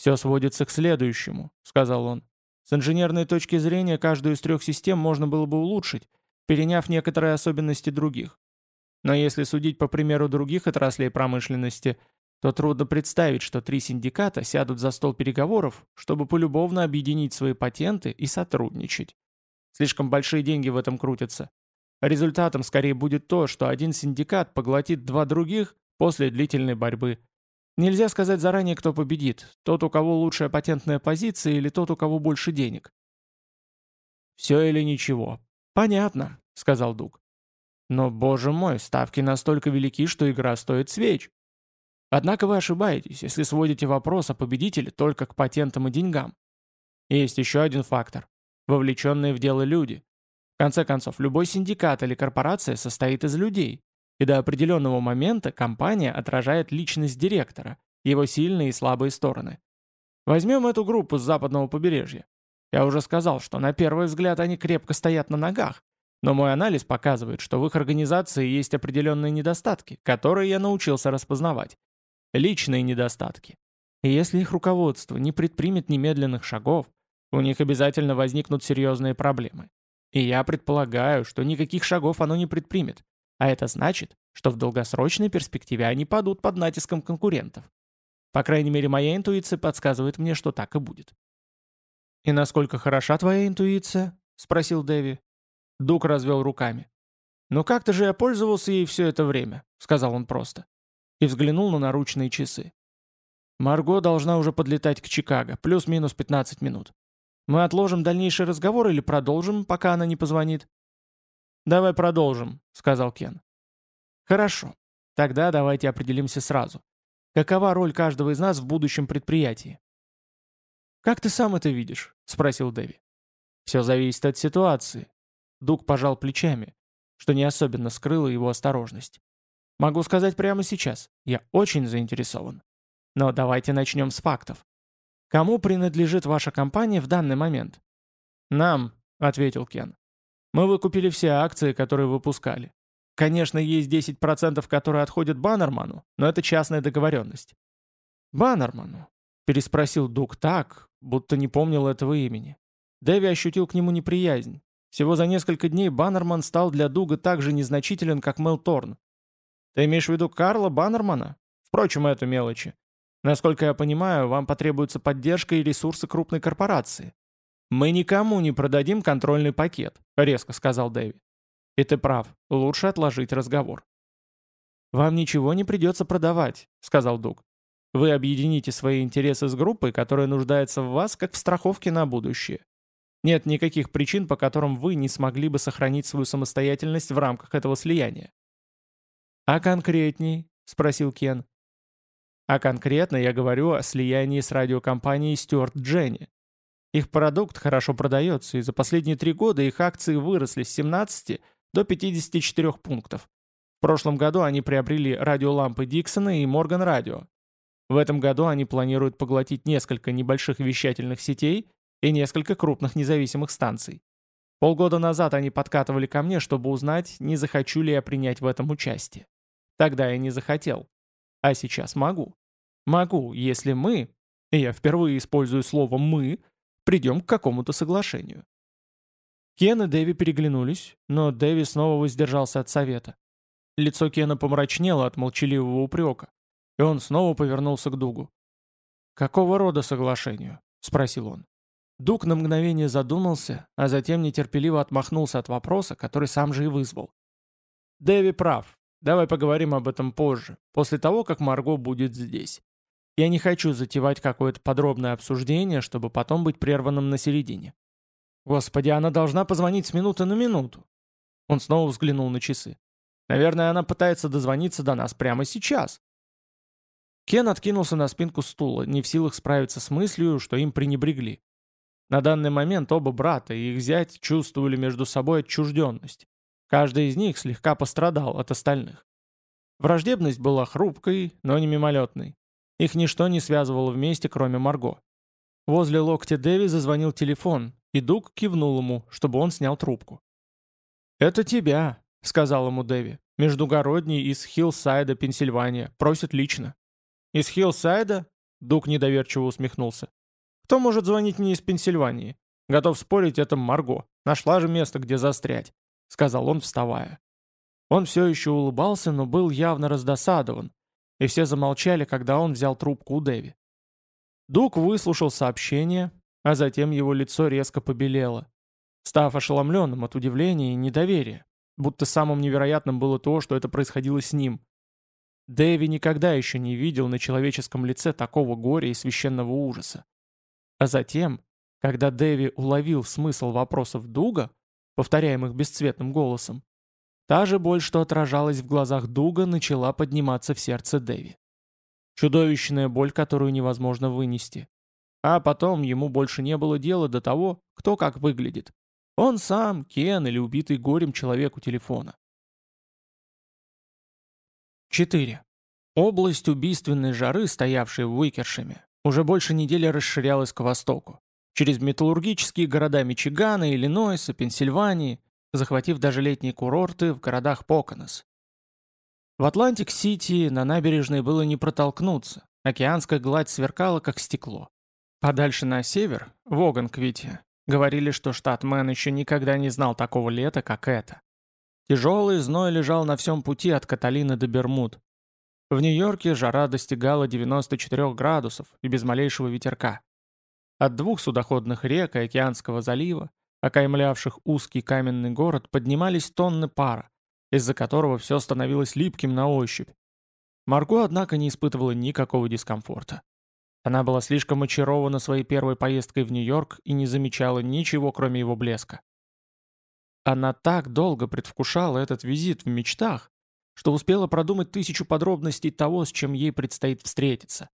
«Все сводится к следующему», — сказал он. «С инженерной точки зрения каждую из трех систем можно было бы улучшить, переняв некоторые особенности других. Но если судить по примеру других отраслей промышленности, то трудно представить, что три синдиката сядут за стол переговоров, чтобы полюбовно объединить свои патенты и сотрудничать. Слишком большие деньги в этом крутятся. Результатом скорее будет то, что один синдикат поглотит два других после длительной борьбы. Нельзя сказать заранее, кто победит, тот, у кого лучшая патентная позиция или тот, у кого больше денег. «Все или ничего?» «Понятно», — сказал Дуг. «Но, боже мой, ставки настолько велики, что игра стоит свеч». Однако вы ошибаетесь, если сводите вопрос о победителе только к патентам и деньгам. Есть еще один фактор – вовлеченные в дело люди. В конце концов, любой синдикат или корпорация состоит из людей, и до определенного момента компания отражает личность директора, его сильные и слабые стороны. Возьмем эту группу с западного побережья. Я уже сказал, что на первый взгляд они крепко стоят на ногах, но мой анализ показывает, что в их организации есть определенные недостатки, которые я научился распознавать. Личные недостатки. И если их руководство не предпримет немедленных шагов, у них обязательно возникнут серьезные проблемы. И я предполагаю, что никаких шагов оно не предпримет. А это значит, что в долгосрочной перспективе они падут под натиском конкурентов. По крайней мере, моя интуиция подсказывает мне, что так и будет. «И насколько хороша твоя интуиция?» — спросил Дэви. Дук развел руками. «Ну как-то же я пользовался ей все это время», — сказал он просто. И взглянул на наручные часы. «Марго должна уже подлетать к Чикаго, плюс-минус 15 минут. Мы отложим дальнейший разговор или продолжим, пока она не позвонит?» «Давай продолжим», — сказал Кен. «Хорошо. Тогда давайте определимся сразу. Какова роль каждого из нас в будущем предприятии?» «Как ты сам это видишь?» — спросил Дэви. «Все зависит от ситуации. Дуг пожал плечами, что не особенно скрыло его осторожность. «Могу сказать прямо сейчас, я очень заинтересован. Но давайте начнем с фактов. Кому принадлежит ваша компания в данный момент?» «Нам», — ответил Кен. «Мы выкупили все акции, которые выпускали. Конечно, есть 10%, которые отходят Баннерману, но это частная договоренность». «Баннерману?» — переспросил Дуг так, будто не помнил этого имени. Дэви ощутил к нему неприязнь. Всего за несколько дней Баннерман стал для Дуга так же незначителен, как Мел Торн. Ты имеешь в виду Карла Баннермана? Впрочем, это мелочи. Насколько я понимаю, вам потребуется поддержка и ресурсы крупной корпорации. Мы никому не продадим контрольный пакет, резко сказал Дэви. И ты прав, лучше отложить разговор. «Вам ничего не придется продавать», — сказал Дуг. «Вы объедините свои интересы с группой, которая нуждается в вас, как в страховке на будущее. Нет никаких причин, по которым вы не смогли бы сохранить свою самостоятельность в рамках этого слияния. «А конкретней?» — спросил Кен. «А конкретно я говорю о слиянии с радиокомпанией Стюарт Дженни. Их продукт хорошо продается, и за последние три года их акции выросли с 17 до 54 пунктов. В прошлом году они приобрели радиолампы Диксона и Морган Радио. В этом году они планируют поглотить несколько небольших вещательных сетей и несколько крупных независимых станций. Полгода назад они подкатывали ко мне, чтобы узнать, не захочу ли я принять в этом участие. Тогда я не захотел. А сейчас могу. Могу, если мы, и я впервые использую слово «мы», придем к какому-то соглашению. Кен и Дэви переглянулись, но Дэви снова воздержался от совета. Лицо Кена помрачнело от молчаливого упрека, и он снова повернулся к Дугу. «Какого рода соглашению?» — спросил он. Дуг на мгновение задумался, а затем нетерпеливо отмахнулся от вопроса, который сам же и вызвал. «Дэви прав. Давай поговорим об этом позже, после того, как Марго будет здесь. Я не хочу затевать какое-то подробное обсуждение, чтобы потом быть прерванным на середине. Господи, она должна позвонить с минуты на минуту». Он снова взглянул на часы. «Наверное, она пытается дозвониться до нас прямо сейчас». Кен откинулся на спинку стула, не в силах справиться с мыслью, что им пренебрегли. На данный момент оба брата и их зять чувствовали между собой отчужденность. Каждый из них слегка пострадал от остальных. Враждебность была хрупкой, но не мимолетной. Их ничто не связывало вместе, кроме Марго. Возле локтя Дэви зазвонил телефон, и Дуг кивнул ему, чтобы он снял трубку. «Это тебя», — сказал ему Дэви. «Междугородний из Хиллсайда, Пенсильвания. Просит лично». «Из Хиллсайда?» — Дуг недоверчиво усмехнулся. Кто может звонить мне из Пенсильвании? Готов спорить, это Марго. Нашла же место, где застрять», — сказал он, вставая. Он все еще улыбался, но был явно раздосадован, и все замолчали, когда он взял трубку у Дэви. Дуг выслушал сообщение, а затем его лицо резко побелело, став ошеломленным от удивления и недоверия, будто самым невероятным было то, что это происходило с ним. Дэви никогда еще не видел на человеческом лице такого горя и священного ужаса. А затем, когда Дэви уловил смысл вопросов Дуга, повторяемых бесцветным голосом, та же боль, что отражалась в глазах Дуга, начала подниматься в сердце Дэви. Чудовищная боль, которую невозможно вынести. А потом ему больше не было дела до того, кто как выглядит. Он сам, Кен или убитый горем человек у телефона. 4. Область убийственной жары, стоявшей в Уикершеме, уже больше недели расширялась к востоку. через металлургические города Мичигана, Иллинойса, Пенсильвании, захватив даже летние курорты в городах Поконос. В Атлантик-Сити на набережной было не протолкнуться, океанская гладь сверкала, как стекло. Подальше на север, в Оганквите, говорили, что штат Мэн еще никогда не знал такого лета, как это. Тяжелый зной лежал на всем пути от Каталины до Бермуд. В Нью-Йорке жара достигала 94 градусов и без малейшего ветерка. От двух судоходных рек и океанского залива окаймлявших узкий каменный город, поднимались тонны пара, из-за которого все становилось липким на ощупь. Марго, однако, не испытывала никакого дискомфорта. Она была слишком очарована своей первой поездкой в Нью-Йорк и не замечала ничего, кроме его блеска. Она так долго предвкушала этот визит в мечтах, что успела продумать тысячу подробностей того, с чем ей предстоит встретиться.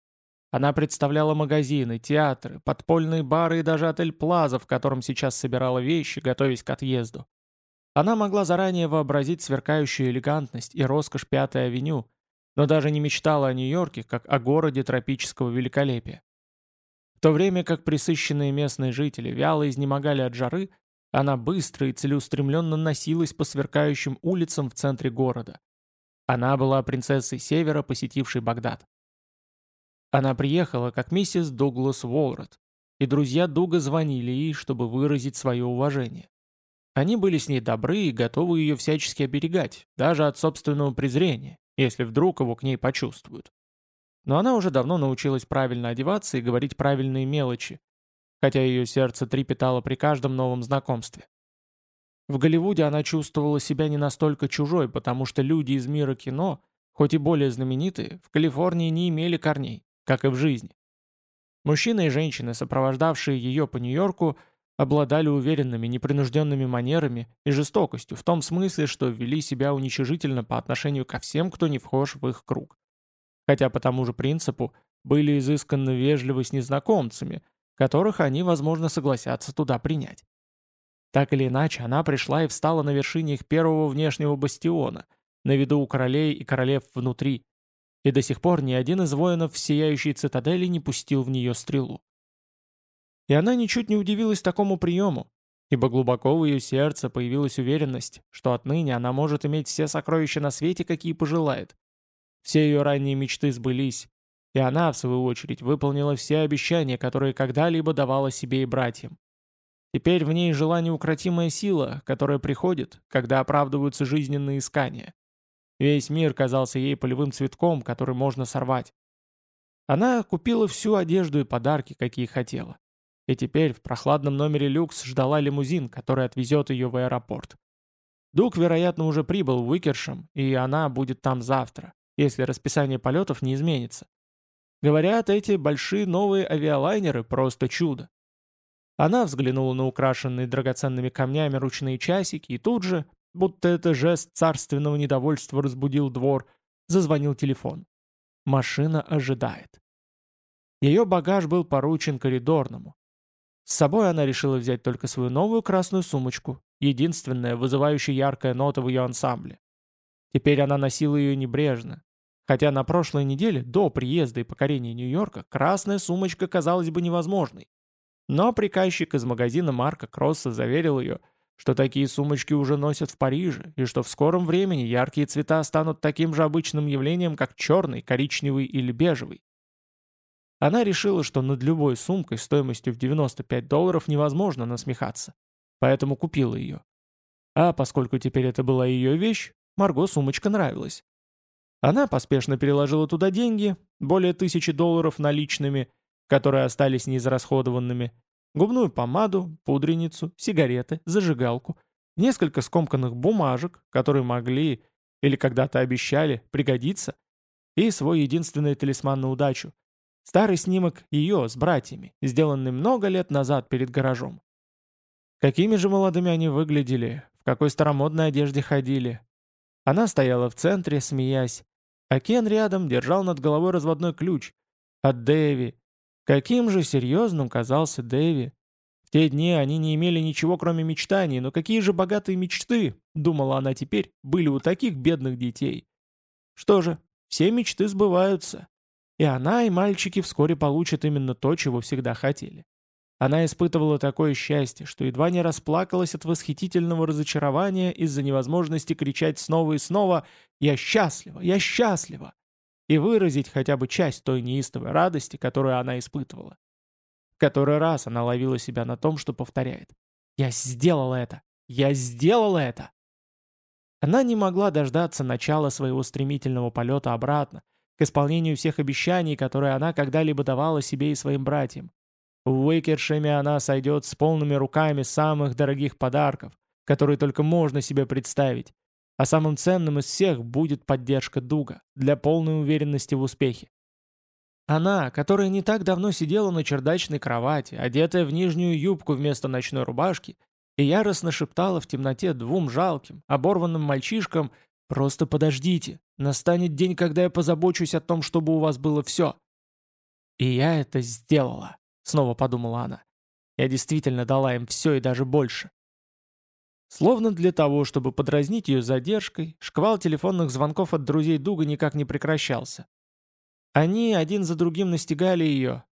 Она представляла магазины, театры, подпольные бары и даже отель «Плаза», в котором сейчас собирала вещи, готовясь к отъезду. Она могла заранее вообразить сверкающую элегантность и роскошь Пятой авеню, но даже не мечтала о Нью-Йорке, как о городе тропического великолепия. В то время как присыщенные местные жители вяло изнемогали от жары, она быстро и целеустремленно носилась по сверкающим улицам в центре города. Она была принцессой Севера, посетившей Багдад. Она приехала как миссис Дуглас Уолрот, и друзья Дуга звонили ей, чтобы выразить свое уважение. Они были с ней добры и готовы ее всячески оберегать, даже от собственного презрения, если вдруг его к ней почувствуют. Но она уже давно научилась правильно одеваться и говорить правильные мелочи, хотя ее сердце трепетало при каждом новом знакомстве. В Голливуде она чувствовала себя не настолько чужой, потому что люди из мира кино, хоть и более знаменитые, в Калифорнии не имели корней как и в жизни. Мужчины и женщины, сопровождавшие ее по Нью-Йорку, обладали уверенными, непринужденными манерами и жестокостью в том смысле, что вели себя уничижительно по отношению ко всем, кто не вхож в их круг. Хотя по тому же принципу были изысканно вежливы с незнакомцами, которых они, возможно, согласятся туда принять. Так или иначе, она пришла и встала на вершине их первого внешнего бастиона, на виду у королей и королев внутри, и до сих пор ни один из воинов в сияющей цитадели не пустил в нее стрелу. И она ничуть не удивилась такому приему, ибо глубоко в ее сердце появилась уверенность, что отныне она может иметь все сокровища на свете, какие пожелает. Все ее ранние мечты сбылись, и она, в свою очередь, выполнила все обещания, которые когда-либо давала себе и братьям. Теперь в ней жила неукротимая сила, которая приходит, когда оправдываются жизненные искания. Весь мир казался ей полевым цветком, который можно сорвать. Она купила всю одежду и подарки, какие хотела. И теперь в прохладном номере люкс ждала лимузин, который отвезет ее в аэропорт. Дуг, вероятно, уже прибыл в Уикершем, и она будет там завтра, если расписание полетов не изменится. Говорят, эти большие новые авиалайнеры – просто чудо. Она взглянула на украшенные драгоценными камнями ручные часики и тут же, будто это жест царственного недовольства разбудил двор, зазвонил телефон. Машина ожидает. Ее багаж был поручен коридорному. С собой она решила взять только свою новую красную сумочку, единственная, вызывающая яркая нота в ее ансамбле. Теперь она носила ее небрежно, хотя на прошлой неделе, до приезда и покорения Нью-Йорка, красная сумочка казалась бы невозможной. Но приказчик из магазина Марка Кросса заверил ее – что такие сумочки уже носят в Париже, и что в скором времени яркие цвета станут таким же обычным явлением, как черный, коричневый или бежевый. Она решила, что над любой сумкой стоимостью в 95 долларов невозможно насмехаться, поэтому купила ее. А поскольку теперь это была ее вещь, Марго сумочка нравилась. Она поспешно переложила туда деньги, более тысячи долларов наличными, которые остались неизрасходованными, губную помаду, пудреницу, сигареты, зажигалку, несколько скомканных бумажек, которые могли или когда-то обещали пригодиться, и свой единственный талисман на удачу – старый снимок ее с братьями, сделанный много лет назад перед гаражом. Какими же молодыми они выглядели, в какой старомодной одежде ходили. Она стояла в центре, смеясь, а Кен рядом держал над головой разводной ключ. От Дэви, Каким же серьезным казался Дэви. В те дни они не имели ничего, кроме мечтаний, но какие же богатые мечты, думала она теперь, были у таких бедных детей. Что же, все мечты сбываются. И она, и мальчики вскоре получат именно то, чего всегда хотели. Она испытывала такое счастье, что едва не расплакалась от восхитительного разочарования из-за невозможности кричать снова и снова «Я счастлива! Я счастлива!» И выразить хотя бы часть той неистовой радости, которую она испытывала. В который раз она ловила себя на том, что повторяет «Я сделала это! Я сделала это!» Она не могла дождаться начала своего стремительного полета обратно, к исполнению всех обещаний, которые она когда-либо давала себе и своим братьям. В Уикершеме она сойдет с полными руками самых дорогих подарков, которые только можно себе представить, а самым ценным из всех будет поддержка Дуга для полной уверенности в успехе. Она, которая не так давно сидела на чердачной кровати, одетая в нижнюю юбку вместо ночной рубашки, и яростно шептала в темноте двум жалким, оборванным мальчишкам «Просто подождите, настанет день, когда я позабочусь о том, чтобы у вас было все». И я это сделала, снова подумала она. Я действительно дала им все и даже больше. Словно для того, чтобы подразнить ее задержкой, шквал телефонных звонков от друзей Дуга никак не прекращался. Они один за другим настигали ее,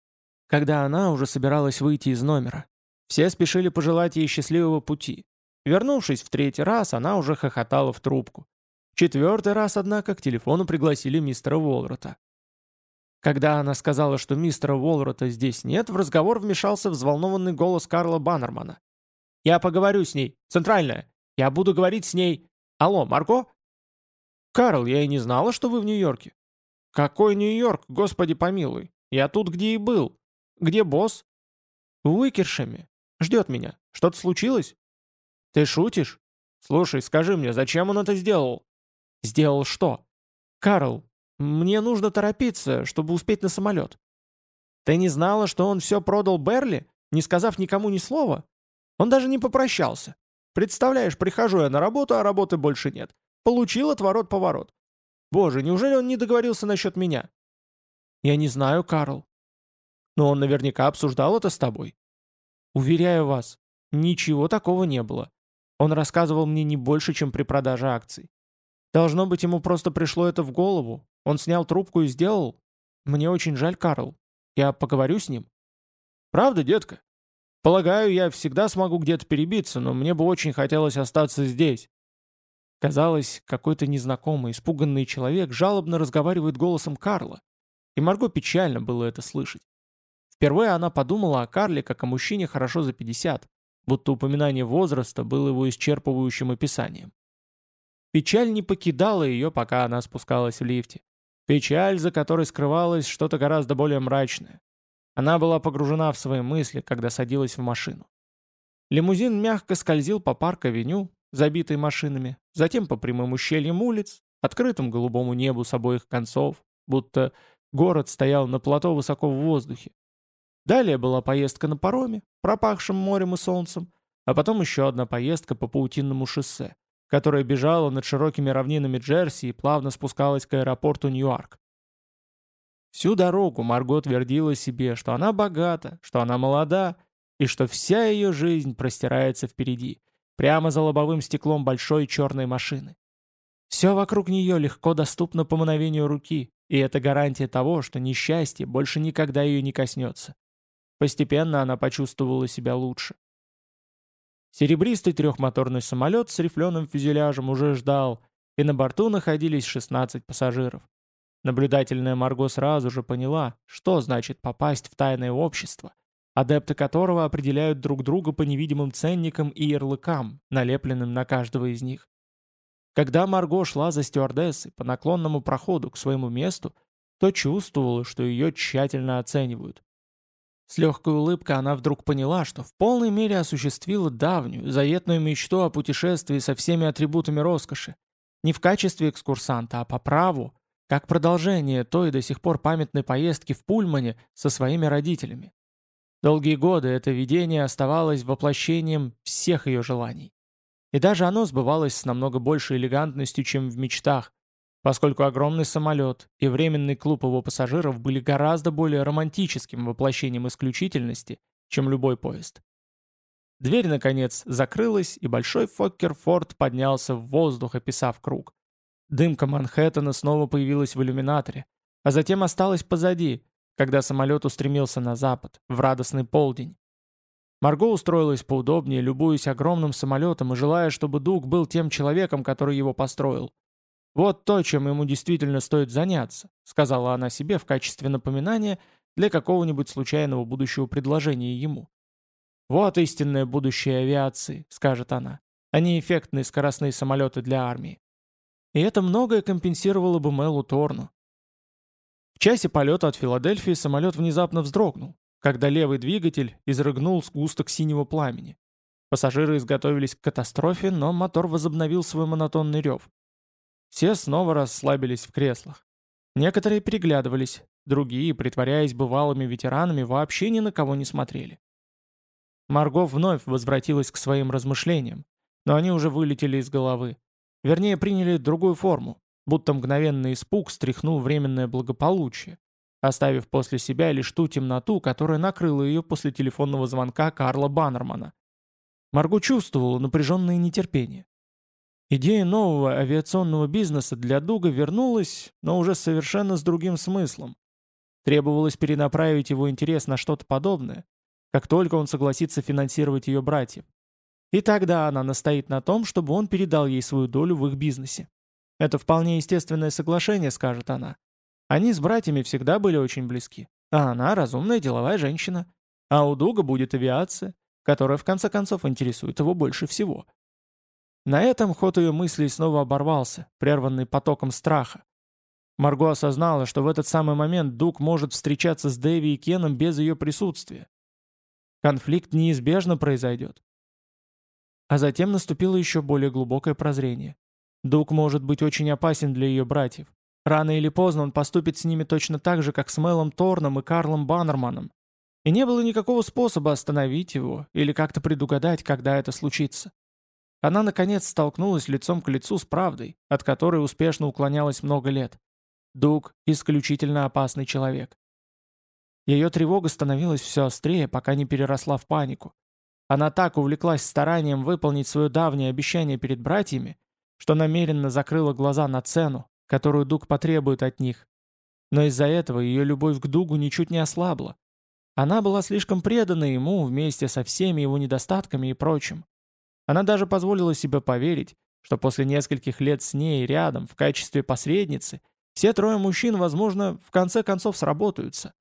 когда она уже собиралась выйти из номера. Все спешили пожелать ей счастливого пути. Вернувшись в третий раз, она уже хохотала в трубку. Четвертый раз, однако, к телефону пригласили мистера Уолрота. Когда она сказала, что мистера Уолрота здесь нет, в разговор вмешался взволнованный голос Карла Баннермана. Я поговорю с ней. Центральная. Я буду говорить с ней. Алло, Марго?» «Карл, я и не знала, что вы в Нью-Йорке». «Какой Нью-Йорк, господи помилуй? Я тут, где и был. Где босс?» «В Уикершеме. Ждет меня. Что-то случилось?» «Ты шутишь? Слушай, скажи мне, зачем он это сделал?» «Сделал что?» «Карл, мне нужно торопиться, чтобы успеть на самолет». «Ты не знала, что он все продал Берли, не сказав никому ни слова?» Он даже не попрощался. Представляешь, прихожу я на работу, а работы больше нет. Получил отворот-поворот. Боже, неужели он не договорился насчет меня? Я не знаю, Карл. Но он наверняка обсуждал это с тобой. Уверяю вас, ничего такого не было. Он рассказывал мне не больше, чем при продаже акций. Должно быть, ему просто пришло это в голову. Он снял трубку и сделал. Мне очень жаль, Карл. Я поговорю с ним. Правда, детка? Полагаю, я всегда смогу где-то перебиться, но мне бы очень хотелось остаться здесь. Казалось, какой-то незнакомый, испуганный человек жалобно разговаривает голосом Карла. И Марго печально было это слышать. Впервые она подумала о Карле как о мужчине хорошо за 50, будто упоминание возраста было его исчерпывающим описанием. Печаль не покидала ее, пока она спускалась в лифте. Печаль, за которой скрывалось что-то гораздо более мрачное. Она была погружена в свои мысли, когда садилась в машину. Лимузин мягко скользил по парк-авеню, забитой машинами, затем по прямым ущельям улиц, открытым голубому небу с обоих концов, будто город стоял на плато высоко в воздухе. Далее была поездка на пароме, пропахшем морем и солнцем, а потом еще одна поездка по паутинному шоссе, которая бежала над широкими равнинами Джерси и плавно спускалась к аэропорту Ньюарк. Всю дорогу Марго твердила себе, что она богата, что она молода, и что вся ее жизнь простирается впереди, прямо за лобовым стеклом большой черной машины. Все вокруг нее легко доступно по мановению руки, и это гарантия того, что несчастье больше никогда ее не коснется. Постепенно она почувствовала себя лучше. Серебристый трехмоторный самолет с рифленым фюзеляжем уже ждал, и на борту находились 16 пассажиров. Наблюдательная Марго сразу же поняла, что значит попасть в тайное общество, адепты которого определяют друг друга по невидимым ценникам и ярлыкам, налепленным на каждого из них. Когда Марго шла за стюардессой по наклонному проходу к своему месту, то чувствовала, что ее тщательно оценивают. С легкой улыбкой она вдруг поняла, что в полной мере осуществила давнюю, заветную мечту о путешествии со всеми атрибутами роскоши. Не в качестве экскурсанта, а по праву, как продолжение той до сих пор памятной поездки в Пульмане со своими родителями. Долгие годы это видение оставалось воплощением всех ее желаний. И даже оно сбывалось с намного большей элегантностью, чем в мечтах, поскольку огромный самолет и временный клуб его пассажиров были гораздо более романтическим воплощением исключительности, чем любой поезд. Дверь, наконец, закрылась, и большой Фоккер-Форд поднялся в воздух, описав круг. Дымка Манхэттена снова появилась в иллюминаторе, а затем осталась позади, когда самолет устремился на запад, в радостный полдень. Марго устроилась поудобнее, любуясь огромным самолетом и желая, чтобы Дуг был тем человеком, который его построил. «Вот то, чем ему действительно стоит заняться», сказала она себе в качестве напоминания для какого-нибудь случайного будущего предложения ему. «Вот истинное будущее авиации», — скажет она, а не эффектные скоростные самолеты для армии. И это многое компенсировало бы Мелу Торну. В часе полета от Филадельфии самолет внезапно вздрогнул когда левый двигатель изрыгнул сгусток синего пламени. Пассажиры изготовились к катастрофе, но мотор возобновил свой монотонный рев. Все снова расслабились в креслах. Некоторые переглядывались, другие, притворяясь бывалыми ветеранами, вообще ни на кого не смотрели. Марго вновь возвратилась к своим размышлениям, но они уже вылетели из головы. Вернее, приняли другую форму, будто мгновенный испуг стряхнул временное благополучие, оставив после себя лишь ту темноту, которая накрыла ее после телефонного звонка Карла Баннермана. Марго чувствовала напряженное нетерпение. Идея нового авиационного бизнеса для Дуга вернулась, но уже совершенно с другим смыслом. Требовалось перенаправить его интерес на что-то подобное, как только он согласится финансировать ее братьев. И тогда она настоит на том, чтобы он передал ей свою долю в их бизнесе. Это вполне естественное соглашение, скажет она. Они с братьями всегда были очень близки. А она разумная деловая женщина. А у Дуга будет авиация, которая в конце концов интересует его больше всего. На этом ход ее мыслей снова оборвался, прерванный потоком страха. Марго осознала, что в этот самый момент Дуг может встречаться с Дэви и Кеном без ее присутствия. Конфликт неизбежно произойдет. А затем наступило еще более глубокое прозрение. Дуг может быть очень опасен для ее братьев. Рано или поздно он поступит с ними точно так же, как с Мелом Торном и Карлом Баннерманом. И не было никакого способа остановить его или как-то предугадать, когда это случится. Она, наконец, столкнулась лицом к лицу с правдой, от которой успешно уклонялась много лет. Дуг – исключительно опасный человек. Ее тревога становилась все острее, пока не переросла в панику. Она так увлеклась старанием выполнить свое давнее обещание перед братьями, что намеренно закрыла глаза на цену, которую Дуг потребует от них. Но из-за этого ее любовь к Дугу ничуть не ослабла. Она была слишком предана ему вместе со всеми его недостатками и прочим. Она даже позволила себе поверить, что после нескольких лет с ней рядом в качестве посредницы все трое мужчин, возможно, в конце концов сработаются.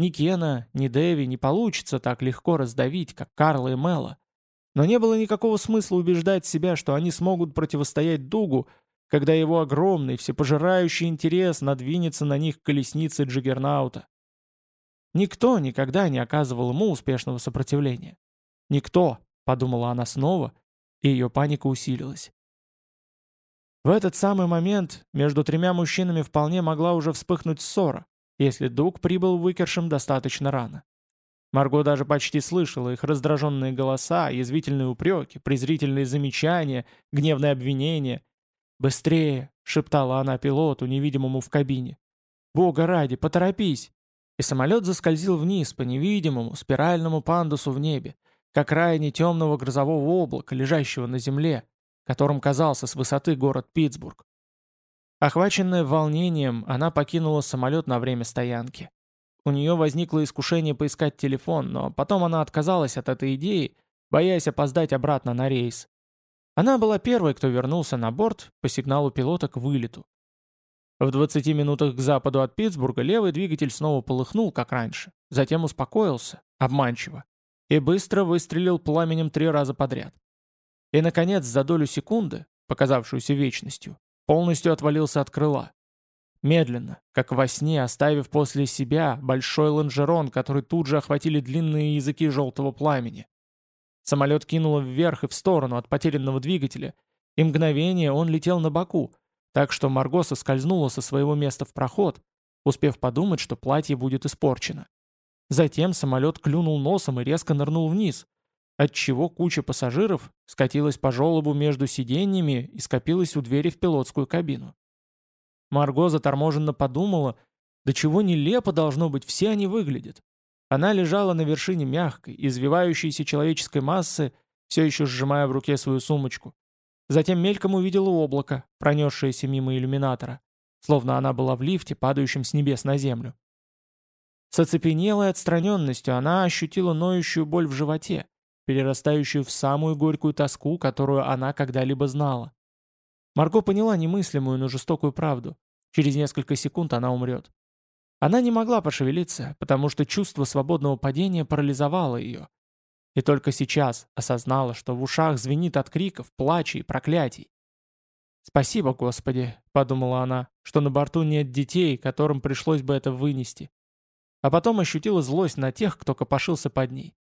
Ни Кена, ни Дэви не получится так легко раздавить, как Карла и Мэла. Но не было никакого смысла убеждать себя, что они смогут противостоять Дугу, когда его огромный, всепожирающий интерес надвинется на них колесницы Джиггернаута. Никто никогда не оказывал ему успешного сопротивления. Никто, подумала она снова, и ее паника усилилась. В этот самый момент между тремя мужчинами вполне могла уже вспыхнуть ссора, если Дуг прибыл в достаточно рано. Марго даже почти слышала их раздраженные голоса, язвительные упреки, презрительные замечания, гневные обвинения, «Быстрее!» — шептала она пилоту, невидимому в кабине. «Бога ради, поторопись!» И самолет заскользил вниз по невидимому спиральному пандусу в небе, как окраине темного грозового облака, лежащего на земле, которым казался с высоты город Питтсбург. Охваченная волнением, она покинула самолет на время стоянки. У нее возникло искушение поискать телефон, но потом она отказалась от этой идеи, боясь опоздать обратно на рейс. Она была первой, кто вернулся на борт по сигналу пилота к вылету. В 20 минутах к западу от Питтсбурга левый двигатель снова полыхнул, как раньше, затем успокоился, обманчиво, и быстро выстрелил пламенем три раза подряд. И, наконец, за долю секунды, показавшуюся вечностью, полностью отвалился от крыла. Медленно, как во сне, оставив после себя большой лонжерон, который тут же охватили длинные языки желтого пламени. Самолет кинуло вверх и в сторону от потерянного двигателя, и мгновение он летел на боку, так что Марго соскользнула со своего места в проход, успев подумать, что платье будет испорчено. Затем самолет клюнул носом и резко нырнул вниз, отчего куча пассажиров скатилась по желобу между сиденьями и скопилась у двери в пилотскую кабину. Марго заторможенно подумала, до чего нелепо должно быть все они выглядят. Она лежала на вершине мягкой, извивающейся человеческой массы, все еще сжимая в руке свою сумочку. Затем мельком увидела облако, пронесшееся мимо иллюминатора, словно она была в лифте, падающем с небес на землю. С оцепенелой отстраненностью она ощутила ноющую боль в животе, перерастающую в самую горькую тоску, которую она когда-либо знала. Марго поняла немыслимую, но жестокую правду. Через несколько секунд она умрет. Она не могла пошевелиться, потому что чувство свободного падения парализовало ее. И только сейчас осознала, что в ушах звенит от криков, плача и проклятий. «Спасибо, Господи», — подумала она, — «что на борту нет детей, которым пришлось бы это вынести». А потом ощутила злость на тех, кто копошился под ней.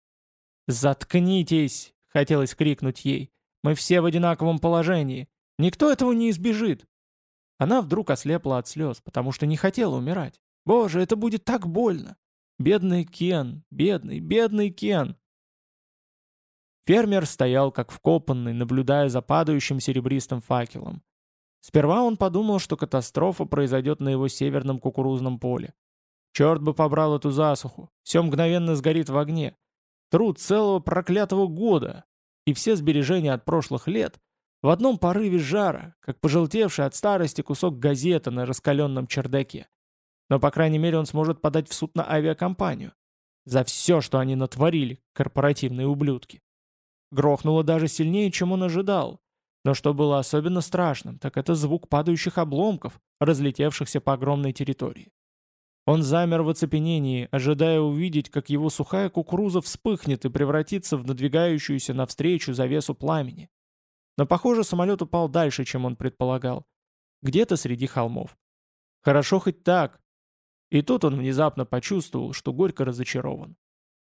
«Заткнитесь!» — хотелось крикнуть ей. «Мы все в одинаковом положении. Никто этого не избежит!» Она вдруг ослепла от слез, потому что не хотела умирать. «Боже, это будет так больно!» «Бедный Кен! Бедный, бедный Кен!» Фермер стоял как вкопанный, наблюдая за падающим серебристым факелом. Сперва он подумал, что катастрофа произойдет на его северном кукурузном поле. Черт бы побрал эту засуху, все мгновенно сгорит в огне. Труд целого проклятого года и все сбережения от прошлых лет в одном порыве жара, как пожелтевший от старости кусок газеты на раскаленном чердаке. Но, по крайней мере, он сможет подать в суд на авиакомпанию. За все, что они натворили, корпоративные ублюдки. Грохнуло даже сильнее, чем он ожидал. Но что было особенно страшным, так это звук падающих обломков, разлетевшихся по огромной территории. Он замер в оцепенении, ожидая увидеть, как его сухая кукуруза вспыхнет и превратится в надвигающуюся навстречу завесу пламени. Но, похоже, самолет упал дальше, чем он предполагал. Где-то среди холмов. Хорошо хоть так. И тут он внезапно почувствовал, что горько разочарован.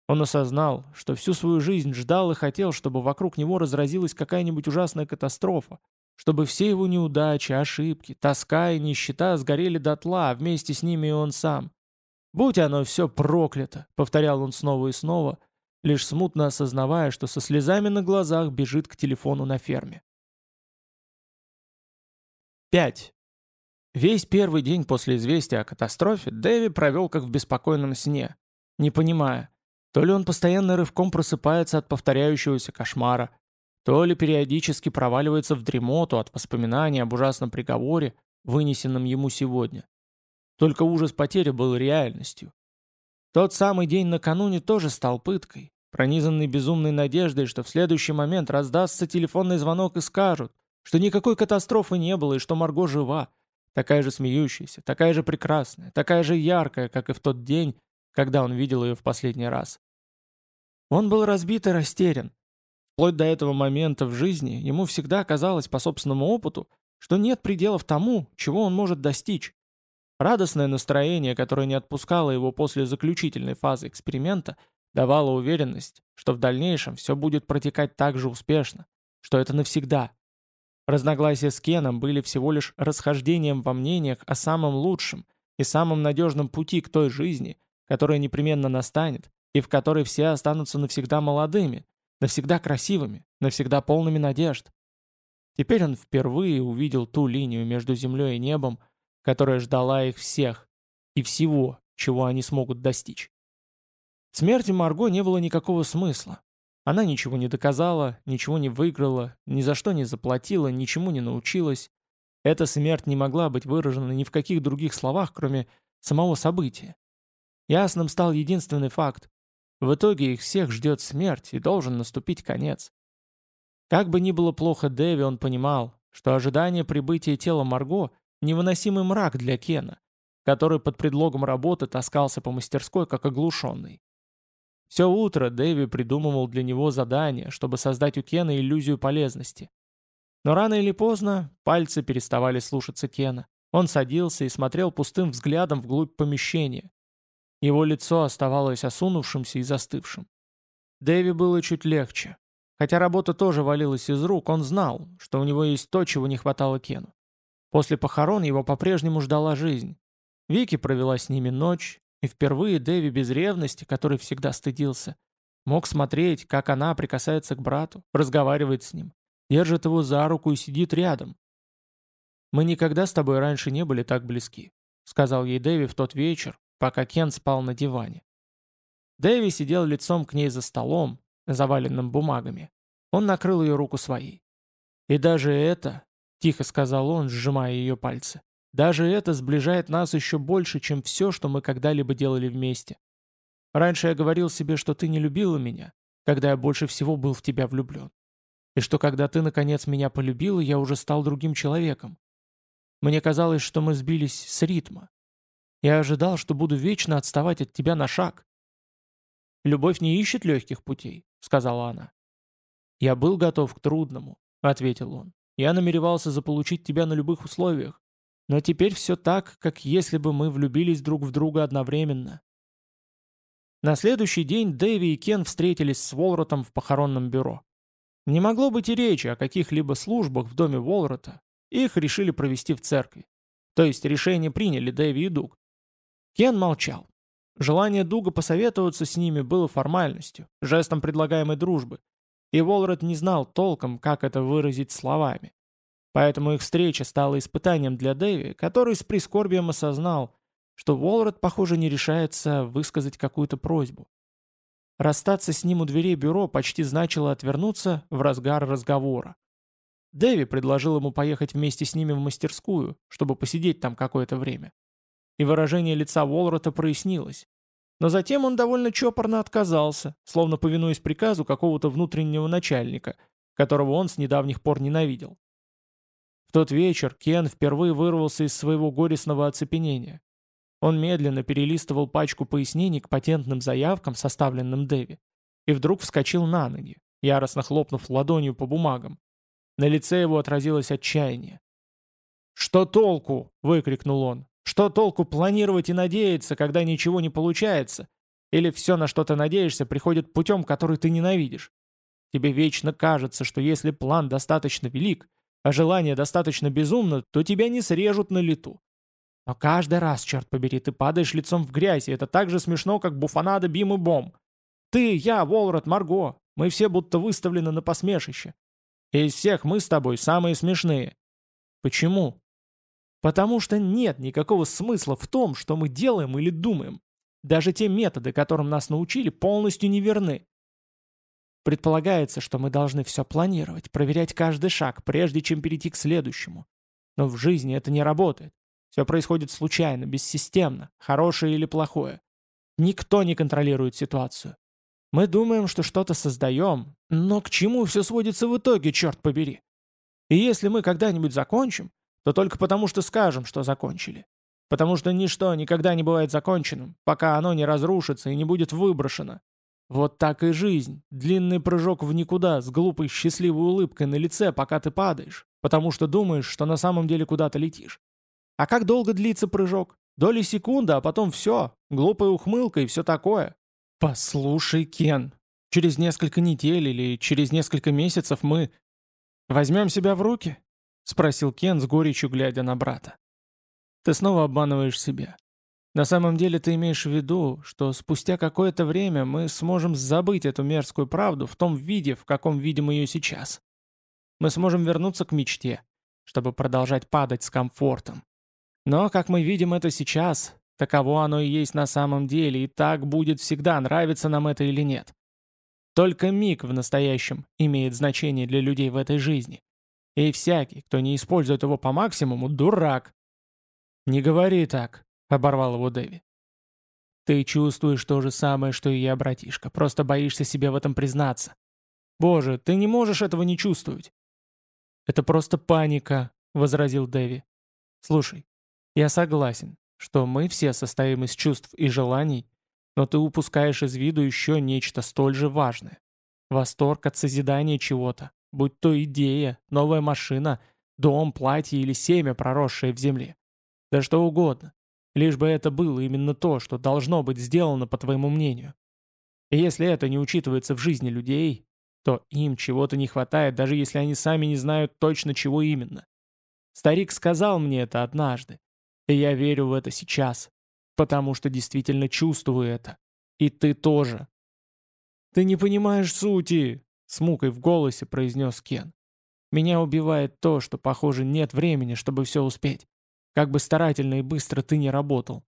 Он осознал, что всю свою жизнь ждал и хотел, чтобы вокруг него разразилась какая-нибудь ужасная катастрофа, чтобы все его неудачи, ошибки, тоска и нищета сгорели дотла, а вместе с ними и он сам. «Будь оно все проклято», — повторял он снова и снова, лишь смутно осознавая, что со слезами на глазах бежит к телефону на ферме. 5. Весь первый день после известия о катастрофе Дэви провел как в беспокойном сне, не понимая, то ли он постоянно рывком просыпается от повторяющегося кошмара, то ли периодически проваливается в дремоту от воспоминаний об ужасном приговоре, вынесенном ему сегодня. Только ужас потери был реальностью. Тот самый день накануне тоже стал пыткой, пронизанный безумной надеждой, что в следующий момент раздастся телефонный звонок и скажут, что никакой катастрофы не было и что Марго жива, такая же смеющаяся, такая же прекрасная, такая же яркая, как и в тот день, когда он видел ее в последний раз. Он был разбит и растерян. Вплоть до этого момента в жизни ему всегда казалось по собственному опыту, что нет пределов тому, чего он может достичь. Радостное настроение, которое не отпускало его после заключительной фазы эксперимента, давало уверенность, что в дальнейшем все будет протекать так же успешно, что это навсегда. Разногласия с Кеном были всего лишь расхождением во мнениях о самом лучшем и самом надежном пути к той жизни, которая непременно настанет, и в которой все останутся навсегда молодыми, навсегда красивыми, навсегда полными надежд. Теперь он впервые увидел ту линию между землей и небом, которая ждала их всех и всего, чего они смогут достичь. Смерти Марго не было никакого смысла. Она ничего не доказала, ничего не выиграла, ни за что не заплатила, ничему не научилась. Эта смерть не могла быть выражена ни в каких других словах, кроме самого события. Ясным стал единственный факт. В итоге их всех ждет смерть, и должен наступить конец. Как бы ни было плохо Дэви, он понимал, что ожидание прибытия тела Марго — невыносимый мрак для Кена, который под предлогом работы таскался по мастерской, как оглушенный. Все утро Дэви придумывал для него задание, чтобы создать у Кена иллюзию полезности. Но рано или поздно пальцы переставали слушаться Кена. Он садился и смотрел пустым взглядом вглубь помещения, его лицо оставалось осунувшимся и застывшим. Дэви было чуть легче. Хотя работа тоже валилась из рук, он знал, что у него есть то, чего не хватало Кену. После похорон его по-прежнему ждала жизнь. Вики провела с ними ночь, и впервые Дэви без ревности, который всегда стыдился, мог смотреть, как она прикасается к брату, разговаривает с ним, держит его за руку и сидит рядом. «Мы никогда с тобой раньше не были так близки», — сказал ей Дэви в тот вечер, пока Кен спал на диване. Дэви сидел лицом к ней за столом, заваленным бумагами. Он накрыл ее руку своей. «И даже это», — тихо сказал он, сжимая ее пальцы, Даже это сближает нас еще больше, чем все, что мы когда-либо делали вместе. Раньше я говорил себе, что ты не любила меня, когда я больше всего был в тебя влюблен. И что когда ты, наконец, меня полюбила, я уже стал другим человеком. Мне казалось, что мы сбились с ритма. Я ожидал, что буду вечно отставать от тебя на шаг. «Любовь не ищет легких путей», — сказала она. «Я был готов к трудному», — ответил он. «Я намеревался заполучить тебя на любых условиях. Но теперь все так, как если бы мы влюбились друг в друга одновременно». На следующий день Дэви и Кен встретились с Волротом в похоронном бюро. Не могло быть и речи о каких-либо службах в доме Волрота. Их решили провести в церкви. То есть решение приняли Дэви и Дуг. Кен молчал. Желание Дуга посоветоваться с ними было формальностью, жестом предлагаемой дружбы, и Волрот не знал толком, как это выразить словами. Поэтому их встреча стала испытанием для Дэви, который с прискорбием осознал, что Волрот, похоже, не решается высказать какую-то просьбу. Расстаться с ним у дверей бюро почти значило отвернуться в разгар разговора. Дэви предложил ему поехать вместе с ними в мастерскую, чтобы посидеть там какое-то время и выражение лица Уолрота прояснилось. Но затем он довольно чопорно отказался, словно повинуясь приказу какого-то внутреннего начальника, которого он с недавних пор ненавидел. В тот вечер Кен впервые вырвался из своего горестного оцепенения. Он медленно перелистывал пачку пояснений к патентным заявкам, составленным Дэви, и вдруг вскочил на ноги, яростно хлопнув ладонью по бумагам. На лице его отразилось отчаяние. «Что толку?» — выкрикнул он. Что толку планировать и надеяться, когда ничего не получается? Или все, на что ты надеешься, приходит путем, который ты ненавидишь? Тебе вечно кажется, что если план достаточно велик, а желание достаточно безумно, то тебя не срежут на лету. Но каждый раз, черт побери, ты падаешь лицом в грязь, и это так же смешно, как буфанада Бим и Бом. Ты, я, Волрот, Марго, мы все будто выставлены на посмешище. И из всех мы с тобой самые смешные. Почему? Потому что нет никакого смысла в том, что мы делаем или думаем. Даже те методы, которым нас научили, полностью неверны. Предполагается, что мы должны все планировать, проверять каждый шаг, прежде чем перейти к следующему. Но в жизни это не работает. Все происходит случайно, бессистемно, хорошее или плохое. Никто не контролирует ситуацию. Мы думаем, что что-то создаем, но к чему все сводится в итоге, черт побери? И если мы когда-нибудь закончим, то только потому, что скажем, что закончили. Потому что ничто никогда не бывает законченным, пока оно не разрушится и не будет выброшено. Вот так и жизнь. Длинный прыжок в никуда с глупой счастливой улыбкой на лице, пока ты падаешь, потому что думаешь, что на самом деле куда-то летишь. А как долго длится прыжок? Доли секунды, а потом все. Глупая ухмылка и все такое. Послушай, Кен, через несколько недель или через несколько месяцев мы... Возьмем себя в руки? — спросил Кен с горечью, глядя на брата. «Ты снова обманываешь себя. На самом деле ты имеешь в виду, что спустя какое-то время мы сможем забыть эту мерзкую правду в том виде, в каком видим ее сейчас. Мы сможем вернуться к мечте, чтобы продолжать падать с комфортом. Но, как мы видим это сейчас, таково оно и есть на самом деле, и так будет всегда, нравится нам это или нет. Только миг в настоящем имеет значение для людей в этой жизни. И всякий, кто не использует его по максимуму, дурак. «Не говори так», — оборвал его Дэви. «Ты чувствуешь то же самое, что и я, братишка, просто боишься себе в этом признаться. Боже, ты не можешь этого не чувствовать». «Это просто паника», — возразил Дэви. «Слушай, я согласен, что мы все состоим из чувств и желаний, но ты упускаешь из виду еще нечто столь же важное. Восторг от созидания чего-то, Будь то идея, новая машина, дом, платье или семя, проросшее в земле. Да что угодно. Лишь бы это было именно то, что должно быть сделано, по твоему мнению. И если это не учитывается в жизни людей, то им чего-то не хватает, даже если они сами не знают точно, чего именно. Старик сказал мне это однажды, и я верю в это сейчас, потому что действительно чувствую это. И ты тоже. «Ты не понимаешь сути!» С мукой в голосе произнес Кен. «Меня убивает то, что, похоже, нет времени, чтобы все успеть. Как бы старательно и быстро ты не работал».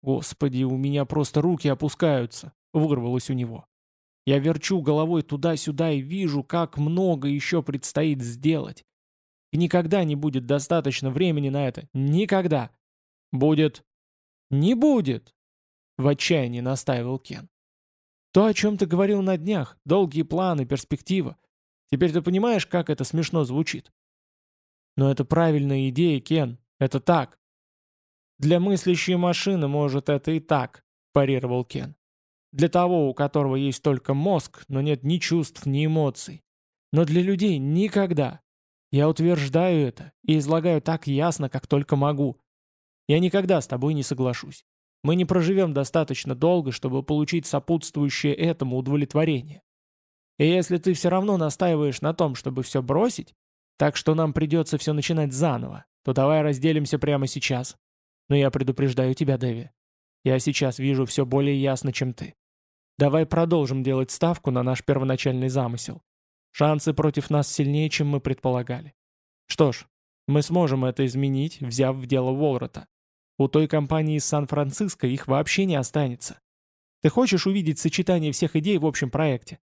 «Господи, у меня просто руки опускаются», — вырвалось у него. Я верчу головой туда-сюда и вижу, как много еще предстоит сделать. И никогда не будет достаточно времени на это. Никогда. Будет. Не будет. В отчаянии настаивал Кен. То, о чем ты говорил на днях, долгие планы, перспектива. Теперь ты понимаешь, как это смешно звучит? Но это правильная идея, Кен. Это так. Для мыслящей машины, может, это и так, парировал Кен. Для того, у которого есть только мозг, но нет ни чувств, ни эмоций. Но для людей никогда. Я утверждаю это и излагаю так ясно, как только могу. Я никогда с тобой не соглашусь. Мы не проживем достаточно долго, чтобы получить сопутствующее этому удовлетворение. И если ты все равно настаиваешь на том, чтобы все бросить, так что нам придется все начинать заново, то давай разделимся прямо сейчас. Но я предупреждаю тебя, Дэви. Я сейчас вижу все более ясно, чем ты. Давай продолжим делать ставку на наш первоначальный замысел. Шансы против нас сильнее, чем мы предполагали. Что ж, мы сможем это изменить, взяв в дело Волрота. У той компании из Сан-Франциско их вообще не останется. Ты хочешь увидеть сочетание всех идей в общем проекте?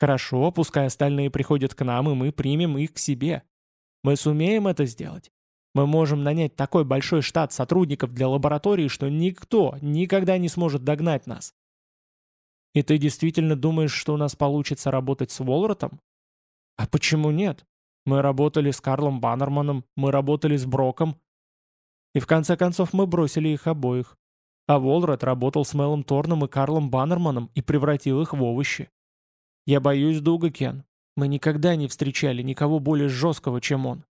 Хорошо, пускай остальные приходят к нам, и мы примем их к себе. Мы сумеем это сделать. Мы можем нанять такой большой штат сотрудников для лаборатории, что никто никогда не сможет догнать нас. И ты действительно думаешь, что у нас получится работать с Волротом? А почему нет? Мы работали с Карлом Баннерманом, мы работали с Броком, и в конце концов мы бросили их обоих. А Волред работал с Мелом Торном и Карлом Баннерманом и превратил их в овощи. Я боюсь Дуга, Кен. Мы никогда не встречали никого более жесткого, чем он.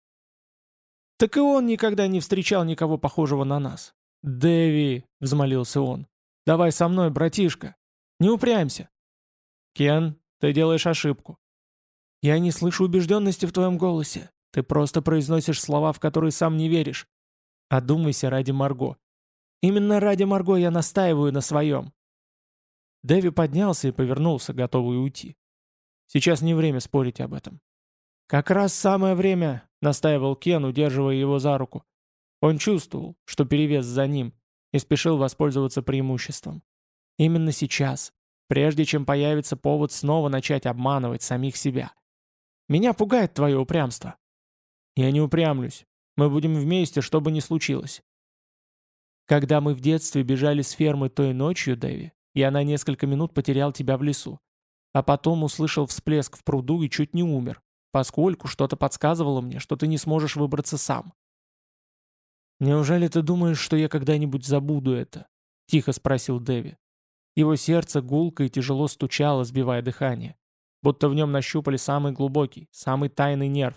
Так и он никогда не встречал никого похожего на нас. «Дэви», — взмолился он, — «давай со мной, братишка. Не упрямься». «Кен, ты делаешь ошибку». «Я не слышу убежденности в твоем голосе. Ты просто произносишь слова, в которые сам не веришь. Одумайся ради Марго. Именно ради Марго я настаиваю на своем. Дэви поднялся и повернулся, готовый уйти. Сейчас не время спорить об этом. «Как раз самое время», — настаивал Кен, удерживая его за руку. Он чувствовал, что перевес за ним, и спешил воспользоваться преимуществом. Именно сейчас, прежде чем появится повод снова начать обманывать самих себя. «Меня пугает твое упрямство». «Я не упрямлюсь. Мы будем вместе, что бы ни случилось. Когда мы в детстве бежали с фермы той ночью, Дэви, я на несколько минут потерял тебя в лесу. А потом услышал всплеск в пруду и чуть не умер, поскольку что-то подсказывало мне, что ты не сможешь выбраться сам. «Неужели ты думаешь, что я когда-нибудь забуду это?» — тихо спросил Дэви. Его сердце гулко и тяжело стучало, сбивая дыхание. Будто в нем нащупали самый глубокий, самый тайный нерв.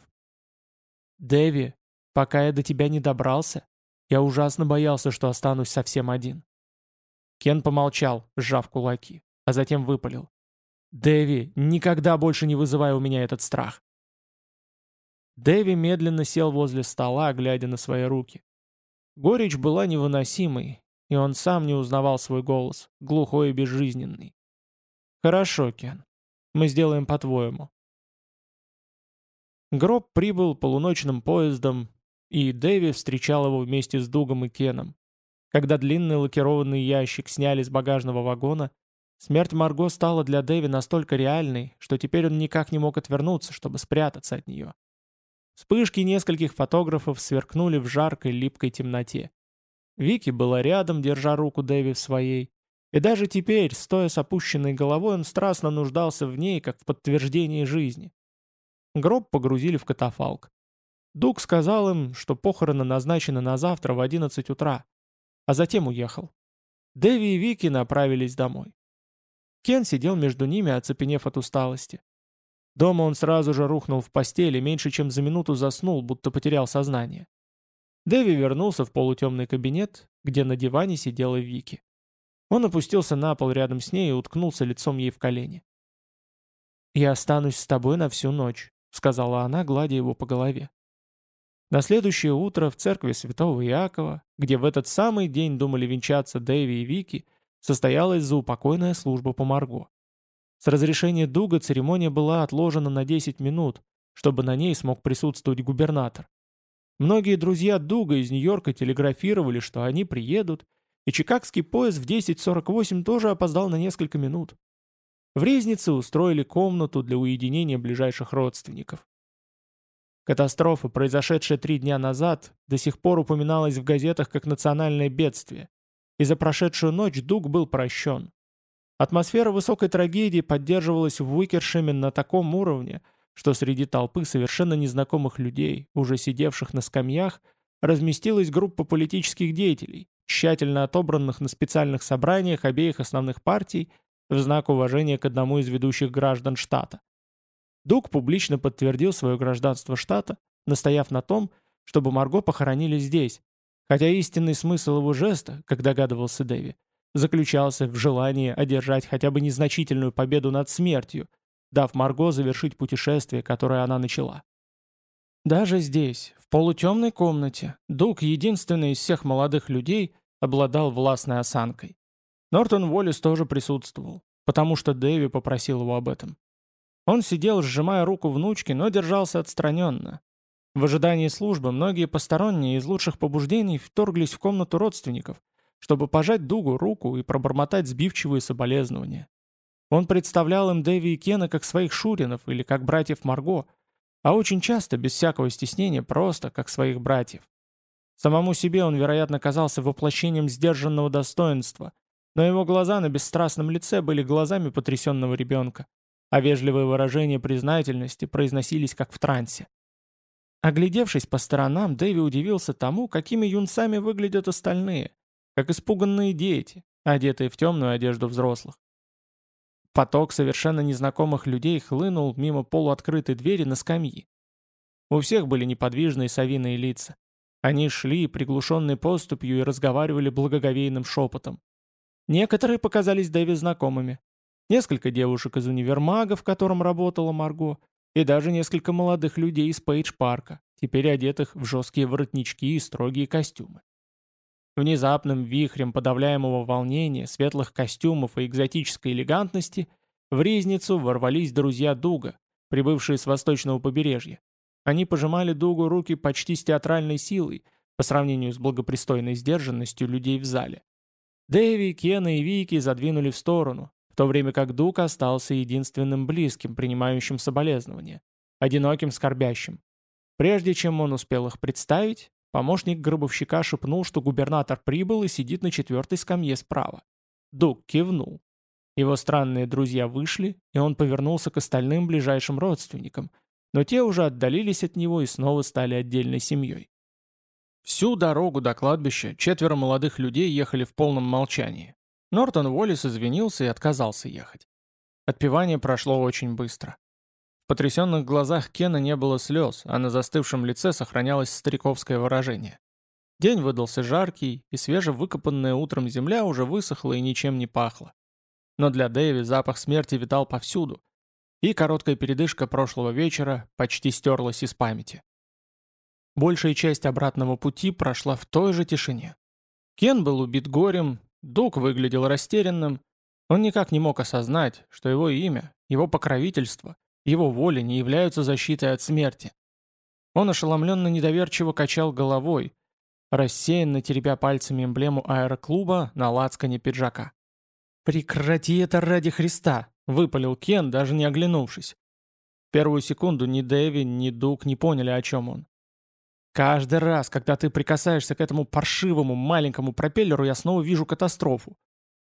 «Дэви, Пока я до тебя не добрался, я ужасно боялся, что останусь совсем один. Кен помолчал, сжав кулаки, а затем выпалил. «Дэви, никогда больше не вызывай у меня этот страх!» Дэви медленно сел возле стола, глядя на свои руки. Горечь была невыносимой, и он сам не узнавал свой голос, глухой и безжизненный. «Хорошо, Кен, мы сделаем по-твоему». Гроб прибыл полуночным поездом, и Дэви встречал его вместе с Дугом и Кеном. Когда длинный лакированный ящик сняли с багажного вагона, смерть Марго стала для Дэви настолько реальной, что теперь он никак не мог отвернуться, чтобы спрятаться от нее. Вспышки нескольких фотографов сверкнули в жаркой липкой темноте. Вики была рядом, держа руку Дэви в своей, и даже теперь, стоя с опущенной головой, он страстно нуждался в ней, как в подтверждении жизни. Гроб погрузили в катафалк. Дуг сказал им, что похороны назначены на завтра в 11 утра, а затем уехал. Дэви и Вики направились домой. Кен сидел между ними, оцепенев от усталости. Дома он сразу же рухнул в постели, меньше чем за минуту заснул, будто потерял сознание. Дэви вернулся в полутемный кабинет, где на диване сидела Вики. Он опустился на пол рядом с ней и уткнулся лицом ей в колени. «Я останусь с тобой на всю ночь», — сказала она, гладя его по голове. На следующее утро в церкви святого Иакова, где в этот самый день думали венчаться Дэви и Вики, состоялась заупокойная служба по Марго. С разрешения Дуга церемония была отложена на 10 минут, чтобы на ней смог присутствовать губернатор. Многие друзья Дуга из Нью-Йорка телеграфировали, что они приедут, и чикагский поезд в 10.48 тоже опоздал на несколько минут. В резнице устроили комнату для уединения ближайших родственников. Катастрофа, произошедшая три дня назад, до сих пор упоминалась в газетах как национальное бедствие. И за прошедшую ночь Дуг был прощен. Атмосфера высокой трагедии поддерживалась в Уикершеме на таком уровне, что среди толпы совершенно незнакомых людей, уже сидевших на скамьях, разместилась группа политических деятелей, тщательно отобранных на специальных собраниях обеих основных партий в знак уважения к одному из ведущих граждан штата. Дуг публично подтвердил свое гражданство штата, настояв на том, чтобы Марго похоронили здесь, хотя истинный смысл его жеста, как догадывался Дэви, заключался в желании одержать хотя бы незначительную победу над смертью, дав Марго завершить путешествие, которое она начала. Даже здесь, в полутемной комнате, Дуг, единственный из всех молодых людей, обладал властной осанкой. Нортон Уоллес тоже присутствовал, потому что Дэви попросил его об этом. Он сидел, сжимая руку внучки, но держался отстраненно. В ожидании службы многие посторонние из лучших побуждений вторглись в комнату родственников, чтобы пожать Дугу руку и пробормотать сбивчивые соболезнования. Он представлял им Дэви и Кена как своих шуринов или как братьев Марго, а очень часто, без всякого стеснения, просто как своих братьев. Самому себе он, вероятно, казался воплощением сдержанного достоинства, но его глаза на бесстрастном лице были глазами потрясенного ребенка а вежливые выражения признательности произносились как в трансе. Оглядевшись по сторонам, Дэви удивился тому, какими юнцами выглядят остальные, как испуганные дети, одетые в темную одежду взрослых. Поток совершенно незнакомых людей хлынул мимо полуоткрытой двери на скамьи. У всех были неподвижные совиные лица. Они шли, приглушенной поступью, и разговаривали благоговейным шепотом. Некоторые показались Дэви знакомыми, несколько девушек из универмага, в котором работала Марго, и даже несколько молодых людей из Пейдж-парка, теперь одетых в жесткие воротнички и строгие костюмы. Внезапным вихрем подавляемого волнения, светлых костюмов и экзотической элегантности в Ризницу ворвались друзья Дуга, прибывшие с восточного побережья. Они пожимали Дугу руки почти с театральной силой, по сравнению с благопристойной сдержанностью людей в зале. Дэви, Кена и Вики задвинули в сторону, в то время как Дук остался единственным близким, принимающим соболезнования, одиноким скорбящим. Прежде чем он успел их представить, помощник гробовщика шепнул, что губернатор прибыл и сидит на четвертой скамье справа. Дук кивнул. Его странные друзья вышли, и он повернулся к остальным ближайшим родственникам, но те уже отдалились от него и снова стали отдельной семьей. Всю дорогу до кладбища четверо молодых людей ехали в полном молчании. Нортон Уоллес извинился и отказался ехать. Отпевание прошло очень быстро. В потрясенных глазах Кена не было слез, а на застывшем лице сохранялось стариковское выражение. День выдался жаркий, и свежевыкопанная утром земля уже высохла и ничем не пахла. Но для Дэви запах смерти витал повсюду, и короткая передышка прошлого вечера почти стерлась из памяти. Большая часть обратного пути прошла в той же тишине. Кен был убит горем, Дуг выглядел растерянным. Он никак не мог осознать, что его имя, его покровительство, его воля не являются защитой от смерти. Он ошеломленно недоверчиво качал головой, рассеянно теребя пальцами эмблему аэроклуба на лацкане пиджака. «Прекрати это ради Христа!» — выпалил Кен, даже не оглянувшись. В первую секунду ни Дэви, ни Дуг не поняли, о чем он. Каждый раз, когда ты прикасаешься к этому паршивому маленькому пропеллеру, я снова вижу катастрофу.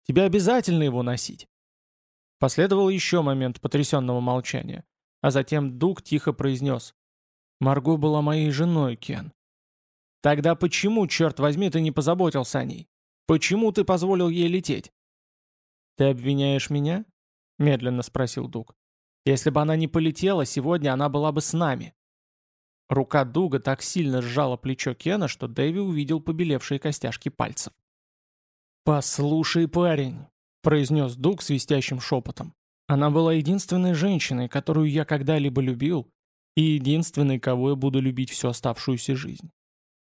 Тебе обязательно его носить. Последовал еще момент потрясенного молчания, а затем Дуг тихо произнес. «Марго была моей женой, Кен». «Тогда почему, черт возьми, ты не позаботился о ней? Почему ты позволил ей лететь?» «Ты обвиняешь меня?» — медленно спросил Дуг. «Если бы она не полетела, сегодня она была бы с нами». Рука Дуга так сильно сжала плечо Кена, что Дэви увидел побелевшие костяшки пальцев. «Послушай, парень», — произнес Дуг свистящим шепотом. «Она была единственной женщиной, которую я когда-либо любил, и единственной, кого я буду любить всю оставшуюся жизнь.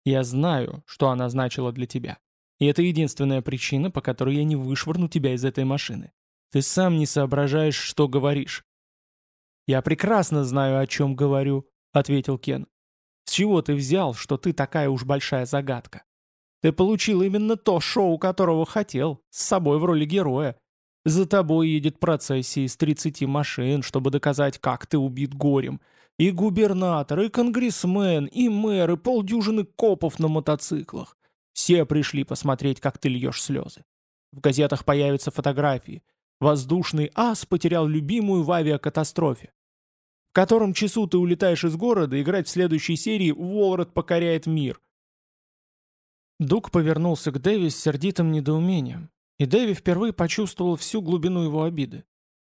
Я знаю, что она значила для тебя. И это единственная причина, по которой я не вышвырну тебя из этой машины. Ты сам не соображаешь, что говоришь». «Я прекрасно знаю, о чем говорю», — ответил Кен. С чего ты взял, что ты такая уж большая загадка? Ты получил именно то шоу, которого хотел, с собой в роли героя. За тобой едет процессия из 30 машин, чтобы доказать, как ты убит горем. И губернатор, и конгрессмен, и мэр, и полдюжины копов на мотоциклах. Все пришли посмотреть, как ты льешь слезы. В газетах появятся фотографии. Воздушный ас потерял любимую в авиакатастрофе. В котором часу ты улетаешь из города, играть в следующей серии «Уолрот покоряет мир». Дуг повернулся к Дэви с сердитым недоумением, и Дэви впервые почувствовал всю глубину его обиды.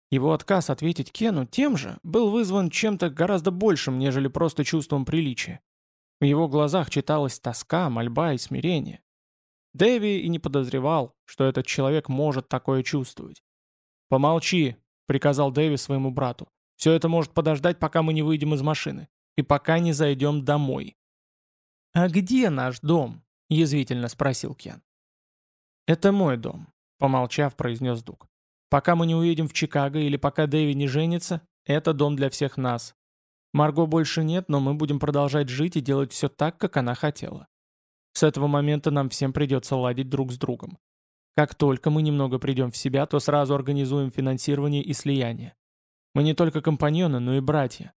Его отказ ответить Кену тем же был вызван чем-то гораздо большим, нежели просто чувством приличия. В его глазах читалась тоска, мольба и смирение. Дэви и не подозревал, что этот человек может такое чувствовать. «Помолчи», — приказал Дэви своему брату. «Все это может подождать, пока мы не выйдем из машины. И пока не зайдем домой». «А где наш дом?» — язвительно спросил Кен. «Это мой дом», — помолчав, произнес Дуг. «Пока мы не уедем в Чикаго или пока Дэви не женится, это дом для всех нас. Марго больше нет, но мы будем продолжать жить и делать все так, как она хотела. С этого момента нам всем придется ладить друг с другом. Как только мы немного придем в себя, то сразу организуем финансирование и слияние. Мы не только компаньоны, но и братья.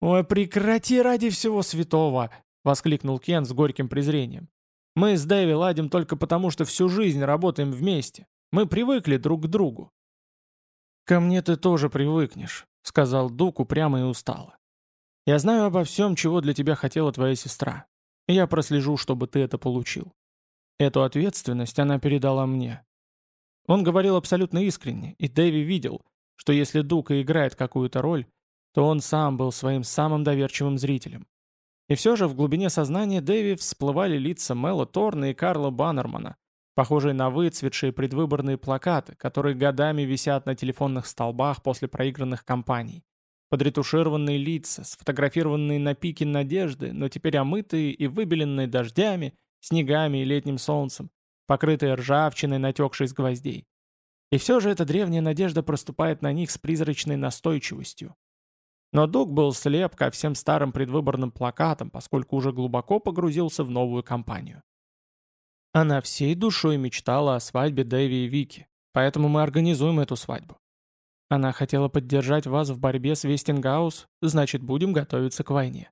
«Ой, прекрати ради всего святого!» — воскликнул Кен с горьким презрением. «Мы с Дэви ладим только потому, что всю жизнь работаем вместе. Мы привыкли друг к другу». «Ко мне ты тоже привыкнешь», — сказал Дук упрямо и устало. «Я знаю обо всем, чего для тебя хотела твоя сестра. Я прослежу, чтобы ты это получил. Эту ответственность она передала мне. Он говорил абсолютно искренне, и Дэви видел, что если Дука играет какую-то роль, то он сам был своим самым доверчивым зрителем. И все же в глубине сознания Дэви всплывали лица Мэла Торна и Карла Баннермана, похожие на выцветшие предвыборные плакаты, которые годами висят на телефонных столбах после проигранных кампаний. Подретушированные лица, сфотографированные на пике надежды, но теперь омытые и выбеленные дождями – снегами и летним солнцем, покрытые ржавчиной, натекшей с гвоздей. И все же эта древняя надежда проступает на них с призрачной настойчивостью. Но Дуг был слеп ко всем старым предвыборным плакатам, поскольку уже глубоко погрузился в новую кампанию. Она всей душой мечтала о свадьбе Дэви и Вики, поэтому мы организуем эту свадьбу. Она хотела поддержать вас в борьбе с Вестингаус, значит, будем готовиться к войне.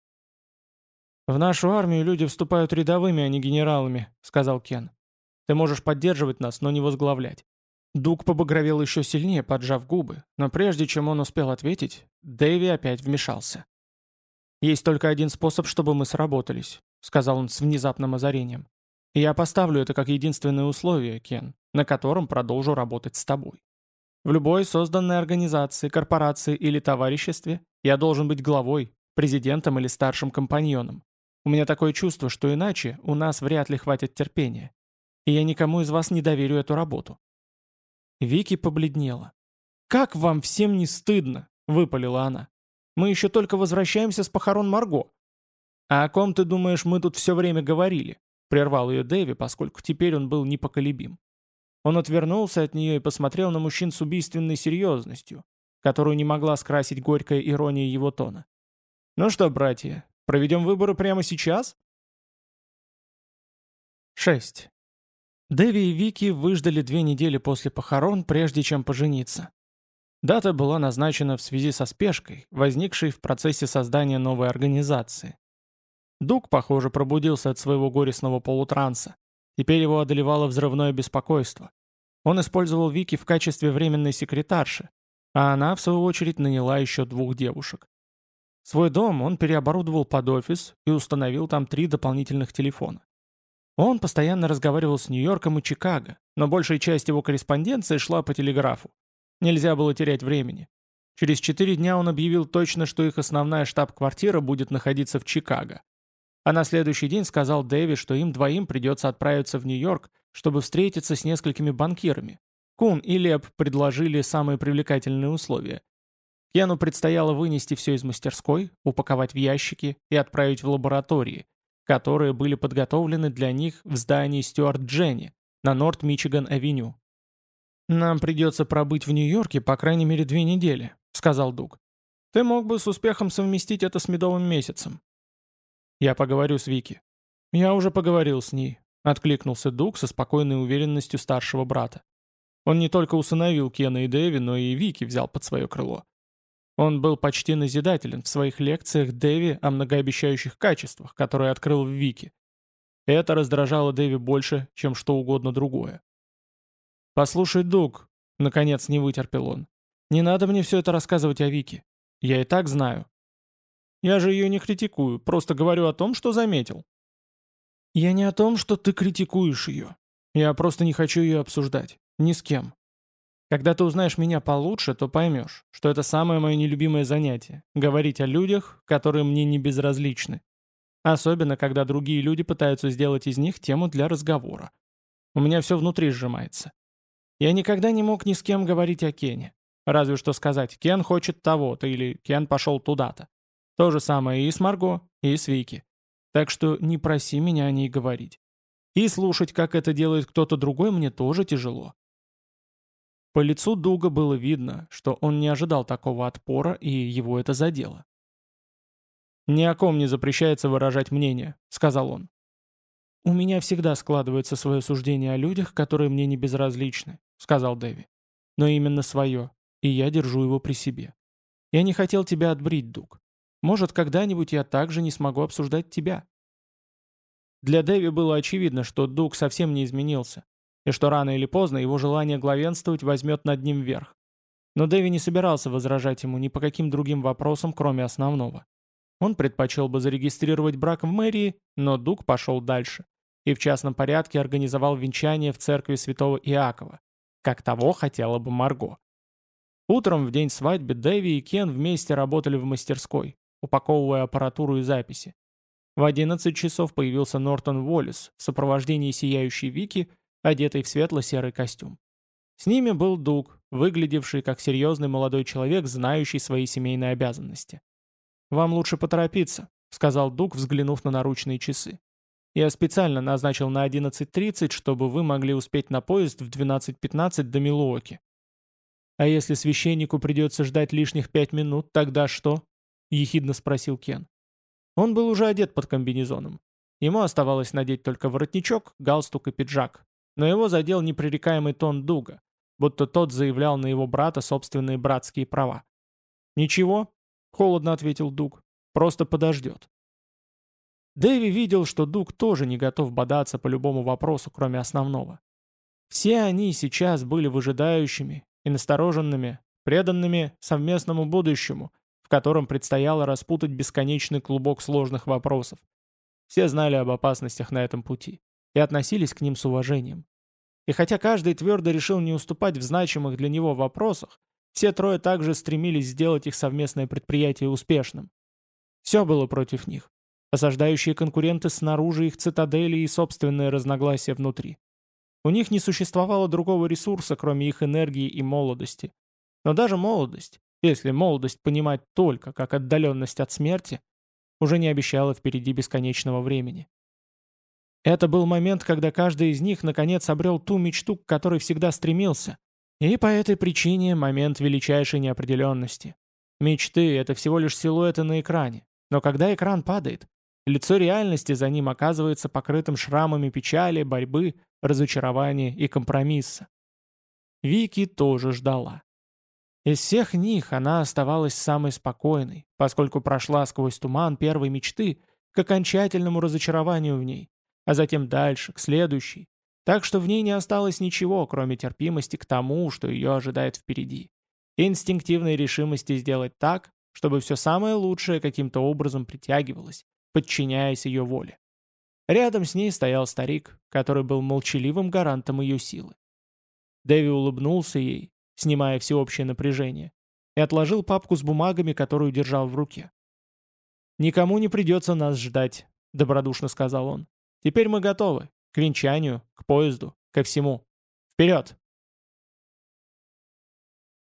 «В нашу армию люди вступают рядовыми, а не генералами», — сказал Кен. «Ты можешь поддерживать нас, но не возглавлять». Дуг побагровел еще сильнее, поджав губы, но прежде чем он успел ответить, Дэви опять вмешался. «Есть только один способ, чтобы мы сработались», — сказал он с внезапным озарением. «И я поставлю это как единственное условие, Кен, на котором продолжу работать с тобой. В любой созданной организации, корпорации или товариществе я должен быть главой, президентом или старшим компаньоном. У меня такое чувство, что иначе у нас вряд ли хватит терпения. И я никому из вас не доверю эту работу». Вики побледнела. «Как вам всем не стыдно?» — выпалила она. «Мы еще только возвращаемся с похорон Марго». «А о ком, ты думаешь, мы тут все время говорили?» — прервал ее Дэви, поскольку теперь он был непоколебим. Он отвернулся от нее и посмотрел на мужчин с убийственной серьезностью, которую не могла скрасить горькая ирония его тона. «Ну что, братья, Проведем выборы прямо сейчас? 6. Дэви и Вики выждали две недели после похорон, прежде чем пожениться. Дата была назначена в связи со спешкой, возникшей в процессе создания новой организации. Дуг, похоже, пробудился от своего горестного полутранса. Теперь его одолевало взрывное беспокойство. Он использовал Вики в качестве временной секретарши, а она, в свою очередь, наняла еще двух девушек. Свой дом он переоборудовал под офис и установил там три дополнительных телефона. Он постоянно разговаривал с Нью-Йорком и Чикаго, но большая часть его корреспонденции шла по телеграфу. Нельзя было терять времени. Через четыре дня он объявил точно, что их основная штаб-квартира будет находиться в Чикаго. А на следующий день сказал Дэви, что им двоим придется отправиться в Нью-Йорк, чтобы встретиться с несколькими банкирами. Кун и Леб предложили самые привлекательные условия. Кену предстояло вынести все из мастерской, упаковать в ящики и отправить в лаборатории, которые были подготовлены для них в здании Стюарт Дженни на Норт-Мичиган-авеню. «Нам придется пробыть в Нью-Йорке по крайней мере две недели», — сказал Дуг. «Ты мог бы с успехом совместить это с медовым месяцем». «Я поговорю с Вики». «Я уже поговорил с ней», — откликнулся Дуг со спокойной уверенностью старшего брата. Он не только усыновил Кена и Дэви, но и Вики взял под свое крыло. Он был почти назидателен в своих лекциях Дэви о многообещающих качествах, которые открыл в Вики. Это раздражало Дэви больше, чем что угодно другое. «Послушай, Дуг», — наконец не вытерпел он, — «не надо мне все это рассказывать о Вике. Я и так знаю». «Я же ее не критикую, просто говорю о том, что заметил». «Я не о том, что ты критикуешь ее. Я просто не хочу ее обсуждать. Ни с кем. Когда ты узнаешь меня получше, то поймешь, что это самое мое нелюбимое занятие — говорить о людях, которые мне не безразличны. Особенно, когда другие люди пытаются сделать из них тему для разговора. У меня все внутри сжимается. Я никогда не мог ни с кем говорить о Кене. Разве что сказать «Кен хочет того-то» или «Кен пошел туда-то». То же самое и с Марго, и с Вики. Так что не проси меня о ней говорить. И слушать, как это делает кто-то другой, мне тоже тяжело. По лицу Дуга было видно, что он не ожидал такого отпора, и его это задело. «Ни о ком не запрещается выражать мнение», — сказал он. «У меня всегда складывается свое суждение о людях, которые мне не безразличны», — сказал Дэви. «Но именно свое, и я держу его при себе. Я не хотел тебя отбрить, Дуг. Может, когда-нибудь я также не смогу обсуждать тебя». Для Дэви было очевидно, что Дуг совсем не изменился, и что рано или поздно его желание главенствовать возьмет над ним верх. Но Дэви не собирался возражать ему ни по каким другим вопросам, кроме основного. Он предпочел бы зарегистрировать брак в мэрии, но Дуг пошел дальше и в частном порядке организовал венчание в церкви святого Иакова, как того хотела бы Марго. Утром в день свадьбы Дэви и Кен вместе работали в мастерской, упаковывая аппаратуру и записи. В 11 часов появился Нортон Уоллес в сопровождении сияющей Вики одетый в светло-серый костюм. С ними был Дуг, выглядевший как серьезный молодой человек, знающий свои семейные обязанности. «Вам лучше поторопиться», — сказал Дуг, взглянув на наручные часы. «Я специально назначил на 11.30, чтобы вы могли успеть на поезд в 12.15 до Милуоки». «А если священнику придется ждать лишних пять минут, тогда что?» — ехидно спросил Кен. Он был уже одет под комбинезоном. Ему оставалось надеть только воротничок, галстук и пиджак, но его задел непререкаемый тон Дуга, будто тот заявлял на его брата собственные братские права. «Ничего», — холодно ответил Дуг, — «просто подождет». Дэви видел, что Дуг тоже не готов бодаться по любому вопросу, кроме основного. Все они сейчас были выжидающими и настороженными, преданными совместному будущему, в котором предстояло распутать бесконечный клубок сложных вопросов. Все знали об опасностях на этом пути и относились к ним с уважением. И хотя каждый твердо решил не уступать в значимых для него вопросах, все трое также стремились сделать их совместное предприятие успешным. Все было против них. Осаждающие конкуренты снаружи их цитадели и собственные разногласия внутри. У них не существовало другого ресурса, кроме их энергии и молодости. Но даже молодость, если молодость понимать только как отдаленность от смерти, уже не обещала впереди бесконечного времени. Это был момент, когда каждый из них наконец обрел ту мечту, к которой всегда стремился. И по этой причине момент величайшей неопределенности. Мечты — это всего лишь силуэты на экране. Но когда экран падает, лицо реальности за ним оказывается покрытым шрамами печали, борьбы, разочарования и компромисса. Вики тоже ждала. Из всех них она оставалась самой спокойной, поскольку прошла сквозь туман первой мечты к окончательному разочарованию в ней а затем дальше, к следующей. Так что в ней не осталось ничего, кроме терпимости к тому, что ее ожидает впереди. Инстинктивной решимости сделать так, чтобы все самое лучшее каким-то образом притягивалось, подчиняясь ее воле. Рядом с ней стоял старик, который был молчаливым гарантом ее силы. Дэви улыбнулся ей, снимая всеобщее напряжение, и отложил папку с бумагами, которую держал в руке. «Никому не придется нас ждать», — добродушно сказал он. Теперь мы готовы. К венчанию, к поезду, ко всему. Вперед!»